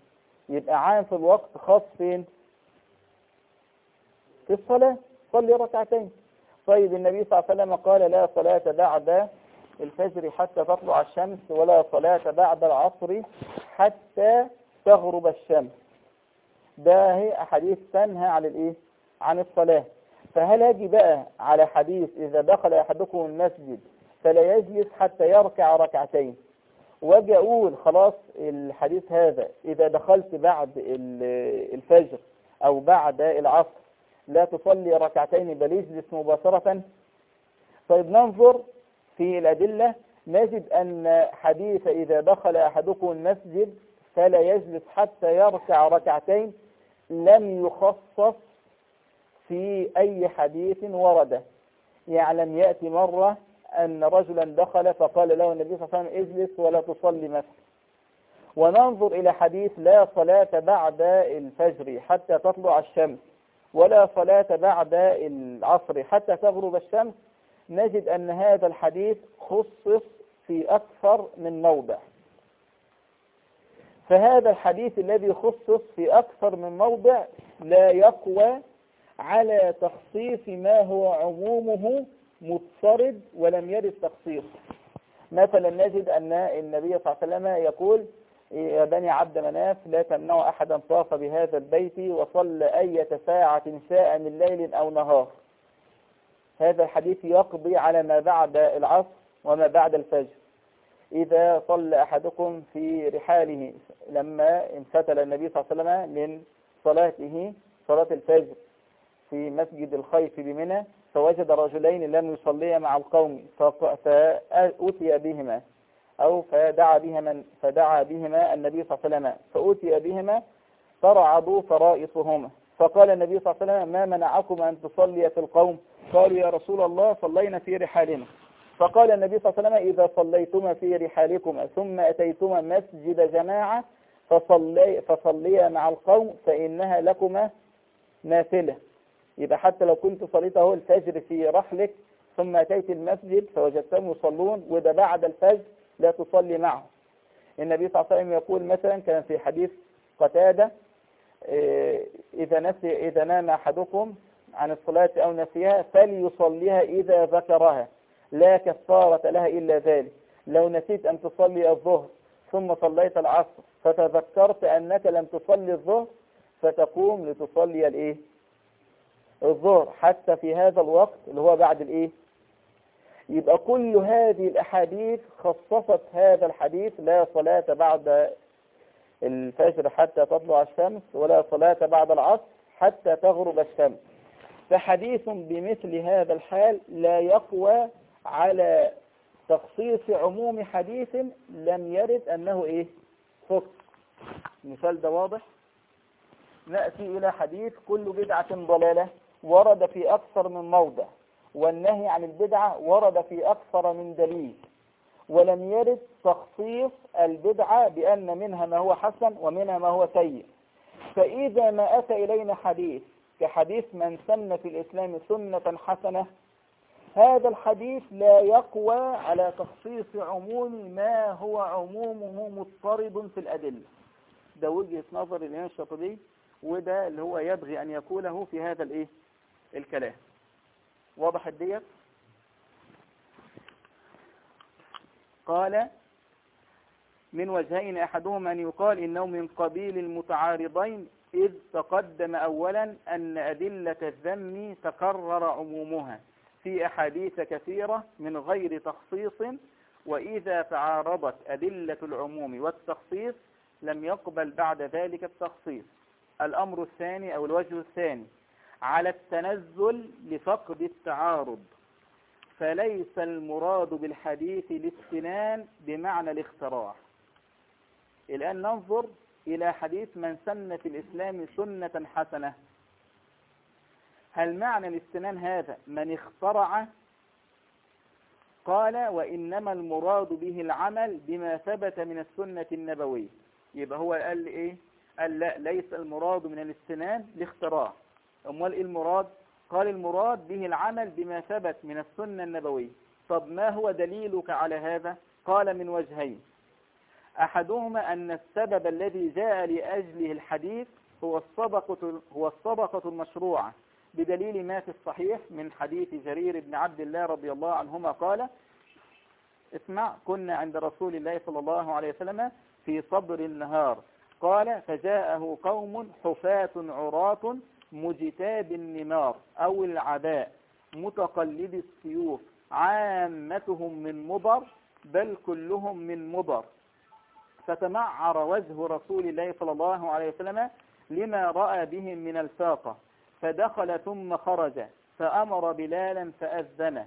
A: يبقى عام في الوقت خاص فين؟ في الصلاة. صلي ركعتين. طيب النبي صلى الله عليه وسلم قال لا صلاة بعد الفجر حتى تطلع الشمس ولا صلاة بعد العصر حتى تغرب الشمس. ده هي أحاديث تنهى عن الإيه؟ عن الصلاة. فهل أجي بقى على حديث إذا دخل أحدكم المسجد فلا يجلس حتى يركع ركعتين؟ وأجي أقول خلاص الحديث هذا إذا دخلت بعد الفجر أو بعد العصر لا تصلي ركعتين بل اجلس مباشرة؟ طيب ننظر في الأدلة نجد أن حديث إذا دخل أحدكم المسجد فلا يجلس حتى يركع ركعتين لم يخصص في أي حديث ورد يعني لم يأتي مرة أن رجلا دخل فقال له النبي صلى الله عليه وسلم اجلس ولا تصلي مثلا. وننظر إلى حديث لا صلاة بعد الفجر حتى تطلع الشمس ولا صلاة بعد العصر حتى تغرب الشمس نجد أن هذا الحديث خصص في أكثر من موضع. فهذا الحديث الذي خصص في أكثر من موضع لا يقوى على تخصيص ما هو عمومه مضطرد ولم يرد تخصيص. مثلا نجد أن النبي صلى الله عليه وسلم يقول يا بني عبد مناف لا تمنعوا أحدا طاف بهذا البيت وصلى أية ساعة شاء من ليل أو نهار. هذا الحديث يقضي على ما بعد العصر وما بعد الفجر. إذا صلى أحدكم في رحاله لما انفتل النبي صلى الله عليه وسلم من صلاته صلاة الفجر في مسجد الخيف بمنى فوجد رجلين لم يصليا مع القوم فأتي بهما أو فدعا بهما فدعا بهما النبي صلى الله عليه وسلم فأتي بهما فرعضوا فرائصهما. فقال النبي صلى الله عليه وسلم ما منعكم أن تصلي في القوم؟ قالوا يا رسول الله صلينا في رحالنا. فقال النبي صلى الله عليه وسلم إذا صليتما في رحالكما ثم أتيتما مسجد جماعة فصلي فصليا مع القوم فإنها لكما نافلة. يبقى حتى لو كنت صليته الفجر في رحلك ثم أتيت المسجد فوجدتهم يصلون وده بعد الفجر لا تصلي معه النبي صلى الله عليه وسلم يقول مثلا كان في حديث قتادة إذا نسي إذا نام أحدكم عن الصلاة أو نسيها فليصليها إذا ذكرها. لا كفارة لها إلا ذلك. لو نسيت أن تصلي الظهر ثم صليت العصر فتذكرت أنك لم تصلي الظهر فتقوم لتصلي الإيه؟ الظهر. حتى في هذا الوقت اللي هو بعد الإيه؟ يبقى كل هذه الأحاديث خصصت هذا الحديث لا صلاة بعد الفجر حتى تطلع الشمس ولا صلاة بعد العصر حتى تغرب الشمس. فحديث بمثل هذا الحال لا يقوى على تخصيص عموم حديث لم يرد أنه إيه؟ خص المثال ده واضح؟ نأتي إلى حديث كل بدعة ضلالة ورد في أكثر من موضع والنهي عن البدعة ورد في أكثر من دليل. ولم يرد تخصيص البدعة بأن منها ما هو حسن ومنها ما هو سيء. فإذا ما أتى إلينا حديث كحديث من سن في الإسلام سنة حسنة هذا الحديث لا يقوى على تخصيص عموم ما هو عمومه مضطرد في الأدلة. ده وجهة نظر الإمام الشاطبي وده اللي هو يبغي أن يقوله في هذا الإيه؟ الكلام. واضح الديت قال من وجهين أحدهما أن يقال إنه من قبيل المتعارضين إذ تقدم أولا أن أدلة الذم تكرر عمومها في أحاديث كثيرة من غير تخصيص وإذا تعارضت أدلة العموم والتخصيص لم يقبل بعد ذلك التخصيص. الأمر الثاني أو الوجه الثاني على التنزل لفقد التعارض. فليس المراد بالحديث الاستنان بمعنى الاختراع. الآن ننظر إلى حديث من سن في الإسلام سنة حسنة. هل معنى الاستنان هذا؟ من اخترع. قال وإنما المراد به العمل بما ثبت من السنة النبوية. يبقى هو قال إيه؟ قال لا ليس المراد من الاستنان الاختراع أمال إيه المراد؟ قال المراد به العمل بما ثبت من السنة النبوية. طب ما هو دليلك على هذا؟ قال من وجهين. أحدهما أن السبب الذي جاء لأجله الحديث هو الصدقة, هو الصدقة المشروعة بدليل ما في الصحيح من حديث جرير بن عبد الله رضي الله عنهما قال اسمع كنا عند رسول الله صلى الله عليه وسلم في صبر النهار. قال فجاءه قوم حفاة عراة مجتاب النمار أو العباء متقلد السيوف عامتهم من مضر بل كلهم من مضر. فتمعر وجه رسول الله صلى الله عليه وسلم لما رأى بهم من الفاقة. فدخل ثم خرج فأمر بلالا فأذن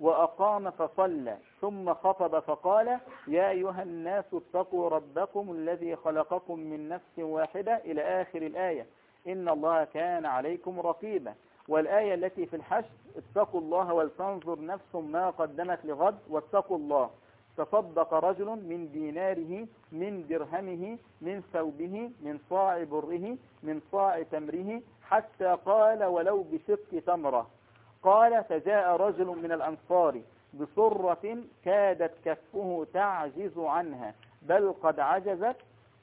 A: وأقام فصلى ثم خطب فقال يا أيها الناس اتقوا ربكم الذي خلقكم من نفس واحدة إلى آخر الآية. إن الله كان عليكم رقيبا. والآية التي في الحشر اتقوا الله ولتنظر نفس ما قدمت لغد واتقوا الله. تصدق رجل من ديناره من درهمه من ثوبه من صاع بره من صاع تمره حتى قال ولو بشق تمرة. قال فجاء رجل من الأنصار بصرة كادت كفه تعجز عنها بل قد عجزت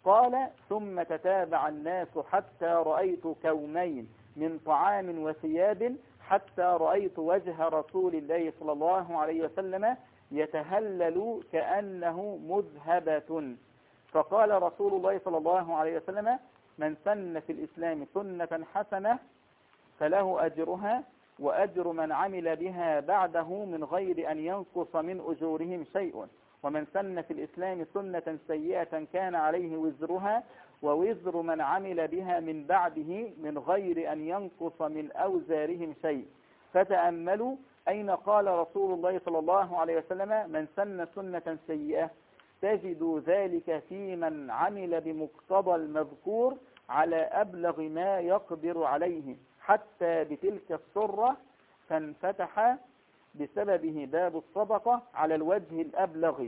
A: قال ثم تتابع الناس حتى رأيت كومين من طعام وثياب حتى رأيت وجه رسول الله صلى الله عليه وسلم يتهلل كأنه مذهبة. فقال رسول الله صلى الله عليه وسلم من سن في الإسلام سنة حسنة فله أجرها وأجر من عمل بها بعده من غير أن ينقص من أجورهم شيء. ومن سن في الإسلام سنة سيئة كان عليه وزرها ووزر من عمل بها من بعده من غير أن ينقص من أوزارهم شيء. فتأملوا أين قال رسول الله صلى الله عليه وسلم من سن سنة سيئة تجد ذلك في من عمل بمقتضى المذكور على أبلغ ما يقدر عليه حتى بتلك السرة فانفتح بسببه باب الصدقة على الوجه الأبلغ.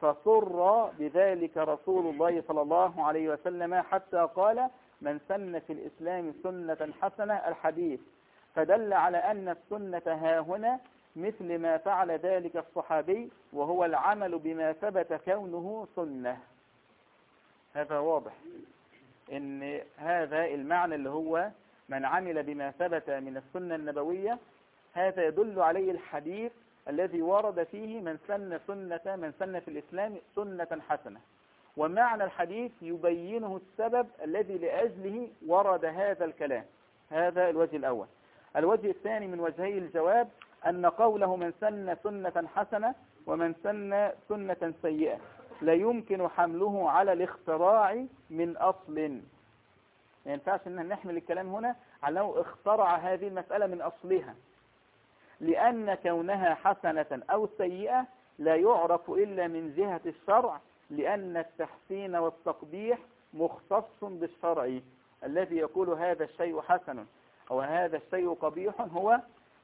A: فسر بذلك رسول الله صلى الله عليه وسلم حتى قال من سن في الإسلام سنة حسنة الحديث. فدل على أن السنة ها هنا مثل ما فعل ذلك الصحابي وهو العمل بما ثبت كونه سنة. هذا واضح إن هذا المعنى اللي هو من عمل بما ثبت من السنة النبوية هذا يدل عليه الحديث الذي ورد فيه من سن سنة من سن في الإسلام سنة حسنة. ومعنى الحديث يبينه السبب الذي لأجله ورد هذا الكلام. هذا الوجه الأول. الوجه الثاني من وجهي الجواب أن قوله من سن سنة حسنة ومن سن سنة سيئة لا يمكن حمله على الاختراع من أصل. ما ينفعش إن نحمل الكلام هنا على أنه اخترع هذه المسألة من أصلها. لأن كونها حسنة أو سيئة لا يعرف إلا من جهة الشرع لأن التحسين والتقبيح مختص بالشرع. الذي يقول هذا الشيء حسن أو هذا الشيء قبيح هو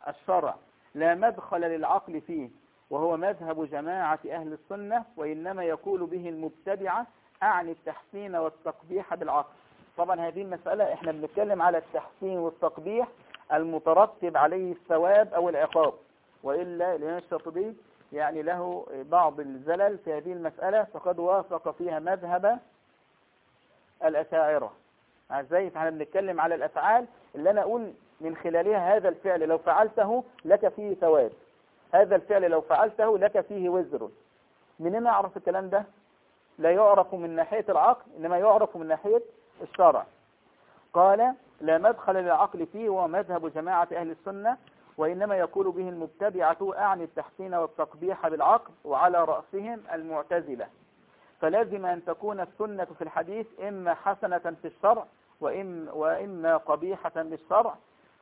A: الشرع. لا مدخل للعقل فيه وهو مذهب جماعة أهل السنة وإنما يقول به المبتدعة أعني التحسين والتقبيح بالعقل. طبعا هذه المسألة إحنا بنتكلم على التحسين والتقبيح المترتب عليه الثواب أو العقاب وإلا الإمام الشاطبي يعني له بعض الزلل في هذه المسألة فقد وافق فيها مذهب الأشاعرة. إزاي فإحنا بنتكلم على الأفعال اللي أنا أقول من خلالها هذا الفعل لو فعلته لك فيه ثواب. هذا الفعل لو فعلته لك فيه وزر. منين أعرف الكلام ده؟ لا يعرف من ناحية العقل إنما يعرف من ناحية الشرع. قال لا مدخل للعقل فيه هو مذهب جماعة أهل السنة وإنما يقول به المبتدعة أعني التحسين والتقبيح بالعقل وعلى رأسهم المعتزلة. فلازم أن تكون السنة في الحديث إما حسنة في الشرع وإما, وإما قبيحة بالشرع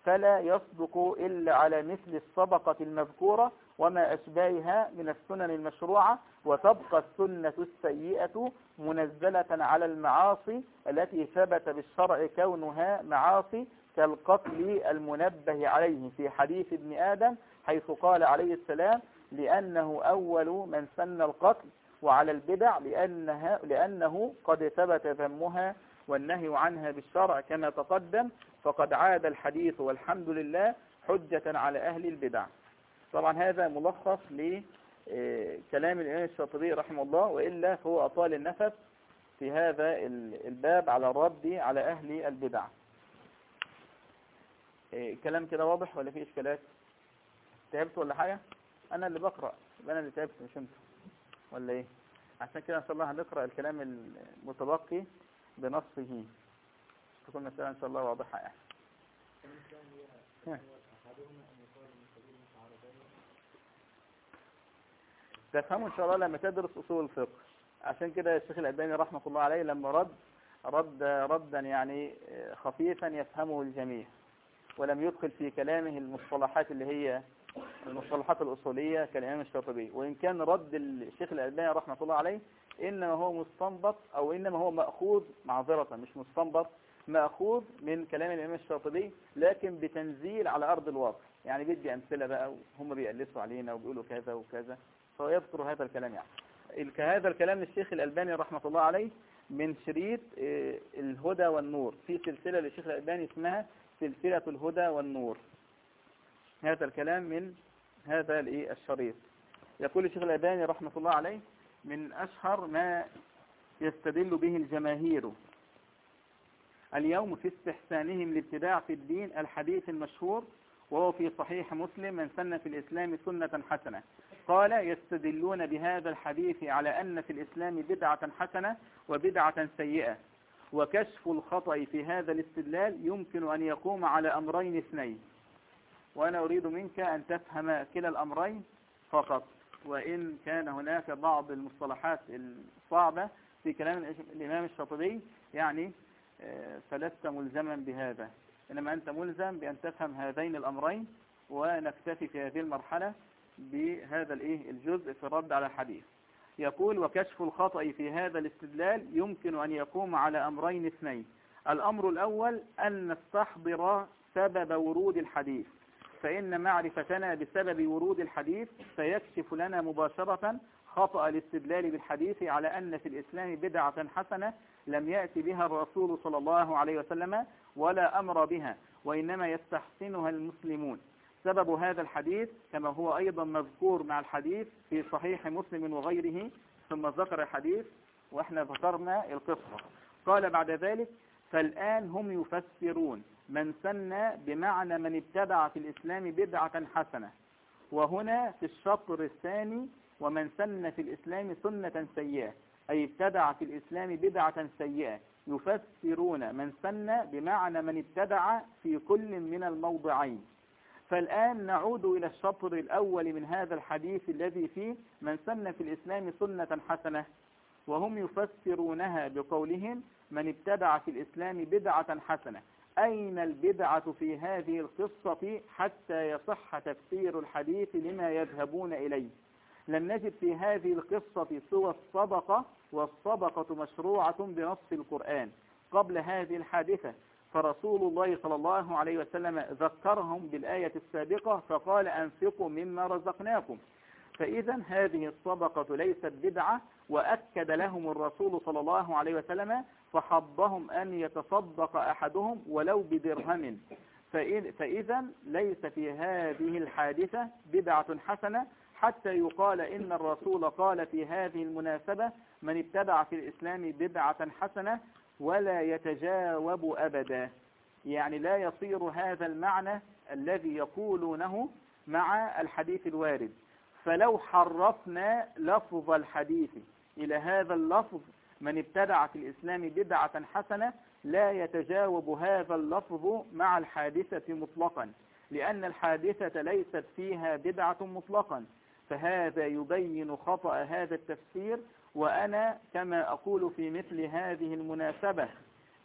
A: فلا يصدق إلا على مثل الصدقة المذكورة وما أشباهها من السنن المشروعة وتبقى السنة السيئة منزلة على المعاصي التي ثبت بالشرع كونها معاصي كالقتل المنبه عليه في حديث ابن آدم حيث قال عليه السلام لأنه أول من سن القتل وعلى البدع لأنها لأنه قد ثبت ذمها والنهي عنها بالشرع كما تقدم فقد عاد الحديث والحمد لله حجة على أهل البدع. طبعا هذا ملخص لكلام الإمام الشاطبي رحمه الله وإلا فهو أطال النفس في هذا الباب على الرد على أهل البدع. كلام كده واضح ولا فيه إشكالات؟ تعبت ولا حاجة؟ أنا اللي بقرأ أنا اللي تعبت مش أنت. ولا إيه؟ عشان كده إن شاء الله هنقرأ الكلام المتبقي بنصه. تكون مسألة إن شاء الله واضحة يعني. تفهموا إن شاء الله لما تدرس أصول الفقه. عشان كده الشيخ الألباني رحمة الله عليه لما رد رد ردا يعني خفيفا يفهمه الجميع. ولم يدخل في كلامه المصطلحات اللي هي المصطلحات الأصولية كالإمام الشاطبي. وإن كان رد الشيخ الألباني رحمة الله عليه إنما هو مستنبط أو إنما هو مأخوذ معذرة مش مستنبط مأخوذ من كلام الإمام الشاطبي لكن بتنزيل على أرض الواقع. يعني بيدي أمثلة بقى وهم بيألسوا علينا وبيقولوا كذا وكذا. فهو يذكر هذا الكلام يعني. هذا الكلام للشيخ الألباني رحمة الله عليه من شريط الهدى والنور. في سلسلة للشيخ الألباني اسمها سلسلة الهدى والنور. هذا الكلام من هذا الشريط. يقول الشيخ الألباني رحمة الله عليه من أشهر ما يستدل به الجماهير اليوم في استحسانهم الابتداع في الدين الحديث المشهور وهو في صحيح مسلم من سن في الإسلام سنة حسنة قال يستدلون بهذا الحديث على أن في الإسلام بدعة حسنة وبدعة سيئة. وكشف الخطأ في هذا الاستدلال يمكن أن يقوم على أمرين اثنين. وأنا أريد منك أن تفهم كلا الأمرين فقط وإن كان هناك بعض المصطلحات الصعبة في كلام الإمام الشاطبي يعني آه، فلست ملزما بهذا. إنما أنت ملزم بأن تفهم هذين الأمرين ونكتفي في هذه المرحلة بهذا الإيه الجزء في الرد على الحديث. يقول وكشف الخطأ في هذا الاستدلال يمكن أن يقوم على أمرين اثنين. الأمر الأول أن نستحضر سبب ورود الحديث. فإن معرفتنا بسبب ورود الحديث سيكشف لنا مباشرة خطأ الاستدلال بالحديث على أن في الإسلام بدعة حسنة لم يأتي بها الرسول صلى الله عليه وسلم ولا أمر بها وإنما يستحسنها المسلمون. سبب هذا الحديث كما هو أيضا مذكور مع الحديث في صحيح مسلم وغيره ثم ذكر الحديث وإحنا ذكرنا القصة. قال بعد ذلك فالآن هم يفسرون من سن بمعنى من ابتدع في الإسلام بدعة حسنة وهنا في الشطر الثاني ومن سن في الإسلام سنة سيئة أي ابتدع في الإسلام بدعة سيئة. يفسرون من سن بمعنى من ابتدع في كل من الموضعين. فالآن نعود إلى الشطر الأول من هذا الحديث الذي فيه من سن في الإسلام سنة حسنة وهم يفسرونها بقولهم من ابتدع في الإسلام بدعة حسنة. أين البدعة في هذه القصة حتى يصح تفسير الحديث لما يذهبون إليه؟ لم نجد في هذه القصة سوى الصدقة والصدقة مشروعة بنص القرآن. قبل هذه الحادثة فرسول الله صلى الله عليه وسلم ذكرهم بالآية السابقة فقال أنفقوا مما رزقناكم. فإذا هذه الصدقة ليست بدعة وأكد لهم الرسول صلى الله عليه وسلم فحضهم أن يتصدق أحدهم ولو بدرهم. فإذا ليس في هذه الحادثة بدعة حسنة حتى يقال إن الرسول قال في هذه المناسبة من ابتدع في الإسلام بدعة حسنة ولا يتجاوب أبدا. يعني لا يصير هذا المعنى الذي يقولونه مع الحديث الوارد. فلو حرفنا لفظ الحديث إلى هذا اللفظ من ابتدع في الإسلام بدعة حسنة لا يتجاوب هذا اللفظ مع الحادثة مطلقا. لأن الحادثة ليست فيها بدعة مطلقا. فهذا يبين خطأ هذا التفسير وأنا كما أقول في مثل هذه المناسبة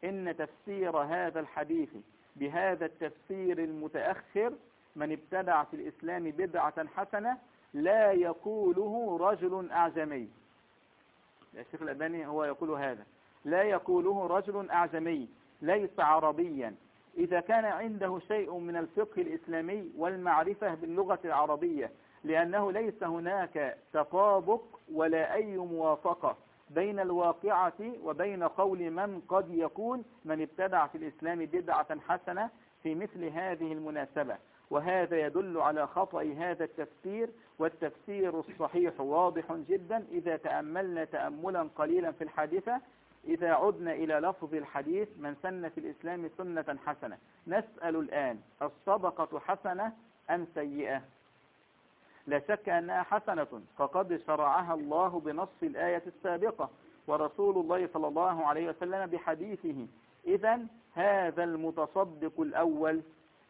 A: إن تفسير هذا الحديث بهذا التفسير المتأخر من ابتدع في الإسلام بدعة حسنة لا يقوله رجل أعجمي. الشيخ الألباني هو يقول هذا. لا يقوله رجل أعجمي ليس عربيا. إذا كان عنده شيء من الفقه الإسلامي والمعرفة باللغة العربية لأنه ليس هناك تطابق ولا أي موافقة بين الواقعة وبين قول من قد يكون من ابتدع في الإسلام بدعة حسنة في مثل هذه المناسبة. وهذا يدل على خطأ هذا التفسير والتفسير الصحيح واضح جدا. إذا تأملنا تأملا قليلا في الحادثة إذا عدنا إلى لفظ الحديث من سن في الإسلام سنة حسنة. نسأل الآن الصدقة حسنة أم سيئة؟ لا شك أنها حسنة فقد شرعها الله بنص الآية السابقة ورسول الله صلى الله عليه وسلم بحديثه. إذا هذا المتصدق الأول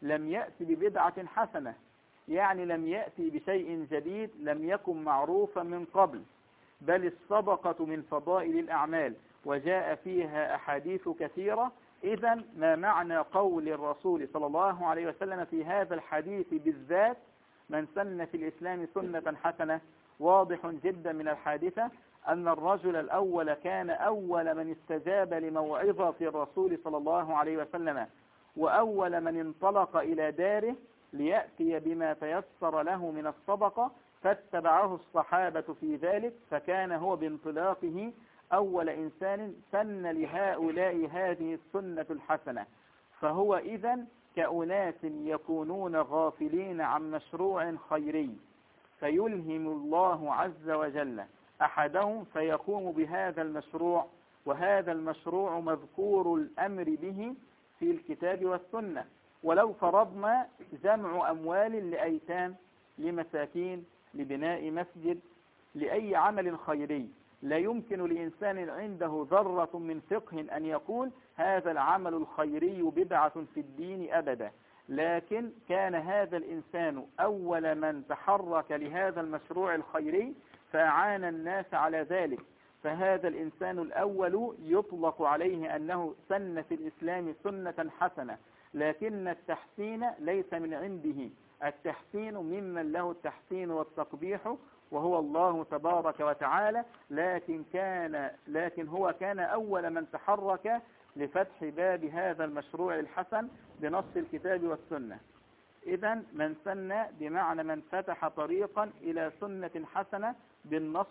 A: لم يأتي ببدعة حسنة يعني لم يأتي بشيء جديد لم يكن معروفا من قبل بل الصدقة من فضائل الأعمال وجاء فيها أحاديث كثيرة. إذا ما معنى قول الرسول صلى الله عليه وسلم في هذا الحديث بالذات؟ من سن في الإسلام سنة حسنة واضح جدا من الحادثة أن الرجل الأول كان أول من استجاب لموعظة الرسول صلى الله عليه وسلم وأول من انطلق إلى داره ليأتي بما تيسر له من الصدقة فاتبعه الصحابة في ذلك فكان هو بانطلاقه أول إنسان سن لهؤلاء هذه السنة الحسنة. فهو إذا كأناس يكونون غافلين عن مشروع خيري. فيلهم الله عز وجل. أحدهم فيقوم بهذا المشروع وهذا المشروع مذكور الأمر به في الكتاب والسنة. ولو فرضنا جمع أموال لأيتام لمساكين لبناء مسجد لأي عمل خيري. لا يمكن لإنسان عنده ذرة من فقه أن يقول هذا العمل الخيري بدعة في الدين أبدا. لكن كان هذا الإنسان أول من تحرك لهذا المشروع الخيري فأعان الناس على ذلك. فهذا الإنسان الأول يطلق عليه أنه سن في الإسلام سنة حسنة لكن التحسين ليس من عنده. التحسين ممن له التحسين والتقبيح وهو الله تبارك وتعالى لكن كان لكن هو كان أول من تحرك لفتح باب هذا المشروع الحسن بنص الكتاب والسنة. إذا من سن بمعنى من فتح طريقا إلى سنة حسنة بالنص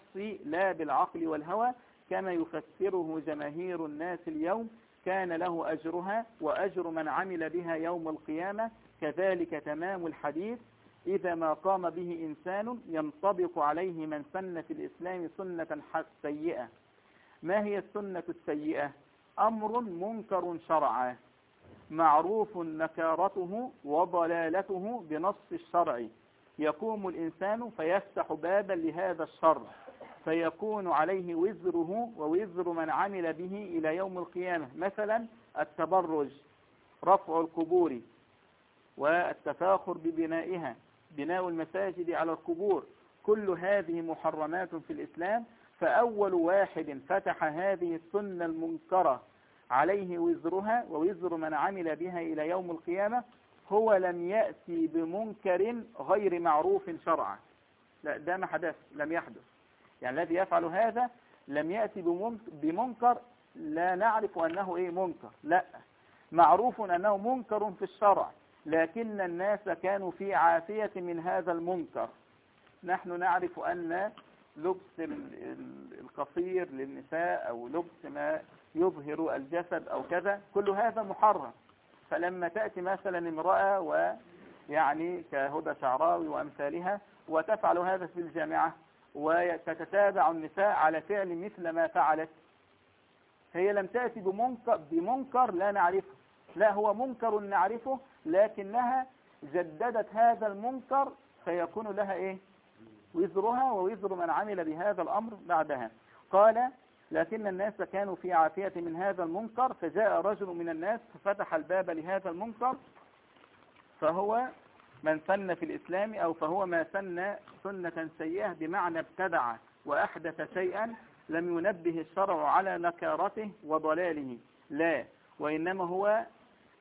A: لا بالعقل والهوى كما يفسره جماهير الناس اليوم كان له أجرها وأجر من عمل بها يوم القيامة كذلك تمام الحديث. إذا ما قام به إنسان ينطبق عليه من سن في الإسلام سنة سيئة. ما هي السنة السيئة؟ أمر منكر شرعا. معروف نكارته وضلالته بنص الشرع. يقوم الإنسان فيفتح بابا لهذا الشر. فيكون عليه وزره ووزر من عمل به إلى يوم القيامة. مثلا التبرج رفع القبور والتفاخر ببنائها. بناء المساجد على القبور. كل هذه محرمات في الإسلام فأول واحد فتح هذه السنة المنكرة عليه وزرها ووزر من عمل بها إلى يوم القيامة هو لم يأتي بمنكر غير معروف شرعا. لا ده ما حدث لم يحدث. يعني الذي يفعل هذا لم يأتي بمنكر لا نعرف أنه إيه منكر. لا معروف أنه منكر في الشرع. لكن الناس كانوا في عافية من هذا المنكر. نحن نعرف أن لبس القصير للنساء أو لبس ما يظهر الجسد أو كذا كل هذا محرم. فلما تأتي مثلا امرأة ويعني كهدى شعراوي وأمثالها وتفعل هذا في الجامعة وتتتابع النساء على فعل مثل ما فعلت هي لم تأتي بمنكر, بمنكر لا نعرفه. لا هو منكر نعرفه لكنها جددت هذا المنكر فيكون لها إيه؟ وزرها ووزر من عمل بهذا الأمر بعدها. قال لكن الناس كانوا في عافية من هذا المنكر فجاء رجل من الناس ففتح الباب لهذا المنكر فهو من سن في الإسلام أو فهو ما سن سنة سيئة بمعنى ابتدع وأحدث شيئا لم ينبه الشرع على نكارته وضلاله. لا وإنما هو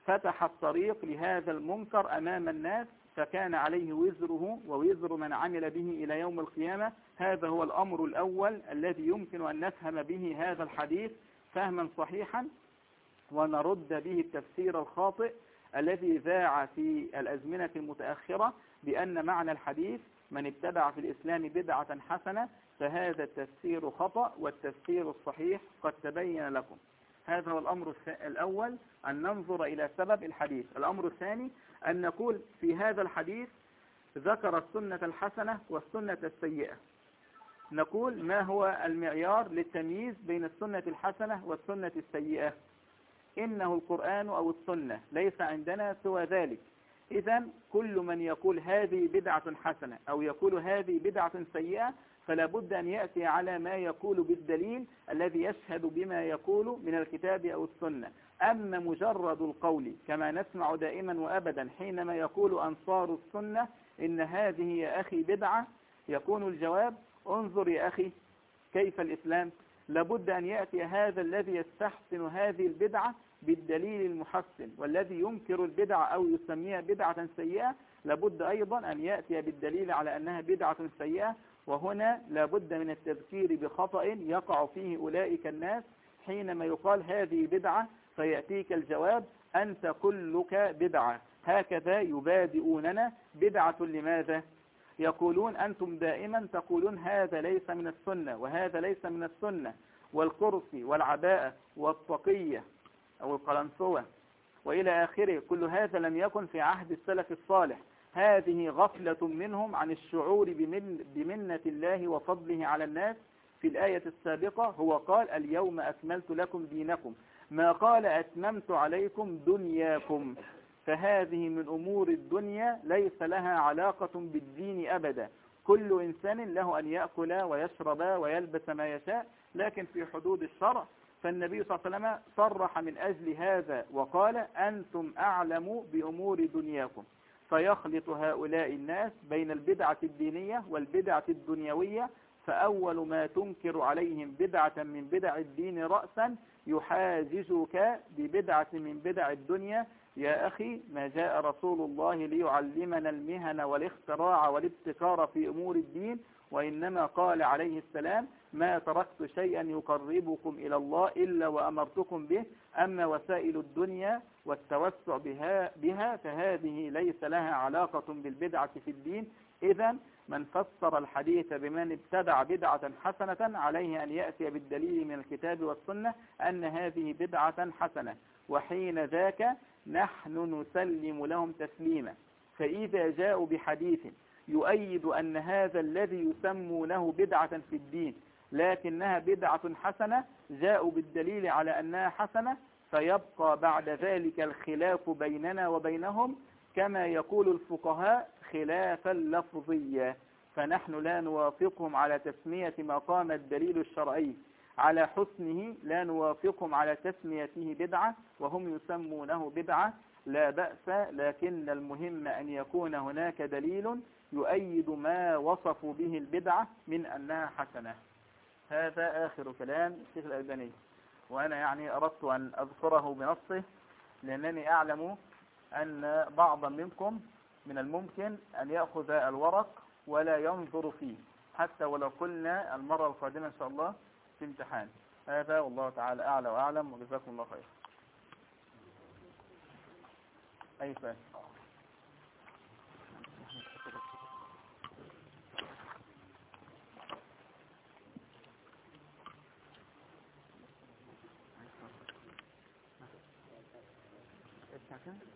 A: فتح الطريق لهذا المنكر أمام الناس فكان عليه وزره ووزر من عمل به إلى يوم القيامة. هذا هو الأمر الأول الذي يمكن أن نفهم به هذا الحديث فهما صحيحا ونرد به التفسير الخاطئ الذي ذاع في الأزمنة المتأخرة بأن معنى الحديث من ابتدع في الإسلام بدعة حسنة فهذا التفسير خطأ والتفسير الصحيح قد تبين لكم. هذا هو الأمر الأول أن ننظر إلى سبب الحديث. الأمر الثاني أن نقول في هذا الحديث ذكر السنة الحسنة والسنة السيئة. نقول ما هو المعيار للتمييز بين السنة الحسنة والسنة السيئة. إنه القرآن أو السنة ليس عندنا سوى ذلك. إذا كل من يقول هذه بدعة حسنة أو يقول هذه بدعة سيئة فلا بد أن يأتي على ما يقول بالدليل الذي يشهد بما يقول من الكتاب أو السنة. أما مجرد القول كما نسمع دائما وأبدا حينما يقول أنصار السنة إن هذه يا أخي بدعة يكون الجواب انظر يا أخي كيف الإسلام. لابد أن يأتي هذا الذي يستحسن هذه البدعة بالدليل المحسن والذي ينكر البدعة أو يسميها بدعة سيئة لابد أيضا أن يأتي بالدليل على أنها بدعة سيئة وهنا لابد من التذكير بخطأ يقع فيه أولئك الناس حينما يقال هذه بدعة فيأتيك الجواب أنت كلك بدعة. هكذا يبادئوننا بدعة لماذا؟ يقولون أنتم دائما تقولون هذا ليس من السنة وهذا ليس من السنة والكرسي والعباءة والطقية أو القلنسوة وإلى آخره. كل هذا لم يكن في عهد السلف الصالح. هذه غفلة منهم عن الشعور بمن بمنة الله وفضله على الناس. في الآية السابقة هو قال اليوم أكملت لكم دينكم. ما قال أتممت عليكم دنياكم. فهذه من أمور الدنيا ليس لها علاقة بالدين أبدا. كل إنسان له أن يأكل ويشرب ويلبس ما يشاء. لكن في حدود الشرع فالنبي صلى الله عليه وسلم صرح من أجل هذا وقال أنتم أعلم بأمور دنياكم. فيخلط هؤلاء الناس بين البدعة الدينية والبدعة الدنيوية فأول ما تنكر عليهم بدعة من بدع الدين رأسا يحاجزك ببدعة من بدع الدنيا. يا أخي ما جاء رسول الله ليعلمنا المهن والاختراع والابتكار في أمور الدين وإنما قال عليه السلام ما تركت شيئا يقربكم إلى الله إلا وأمرتكم به أما وسائل الدنيا والتوسع بها, بها فهذه ليس لها علاقة بالبدعة في الدين. إذا من فسر الحديث بمن ابتدع بدعة حسنة عليه أن يأتي بالدليل من الكتاب والسنة أن هذه بدعة حسنة وحين ذاك نحن نسلم لهم تسليما. فإذا جاءوا بحديث يؤيد أن هذا الذي يسمونه بدعة في الدين لكنها بدعة حسنة جاءوا بالدليل على أنها حسنة فيبقى بعد ذلك الخلاف بيننا وبينهم كما يقول الفقهاء خلافا لفظيا. فنحن لا نوافقهم على تسمية ما قام الدليل الشرعي. على حسنه لا نوافقهم على تسميته بدعة وهم يسمونه بدعة. لا بأس لكن المهم أن يكون هناك دليل يؤيد ما وصفوا به البدعة من أنها حسنة. هذا آخر كلام الشيخ الألباني. وأنا يعني أردت أن أذكره بنصه لأنني أعلم أن بعضا منكم من الممكن أن يأخذ الورق ولا ينظر فيه حتى ولو قلنا المرة القادمة إن شاء الله في امتحان. هذا والله تعالى أعلى وأعلم وجزاكم الله خير. أي سؤال؟ casa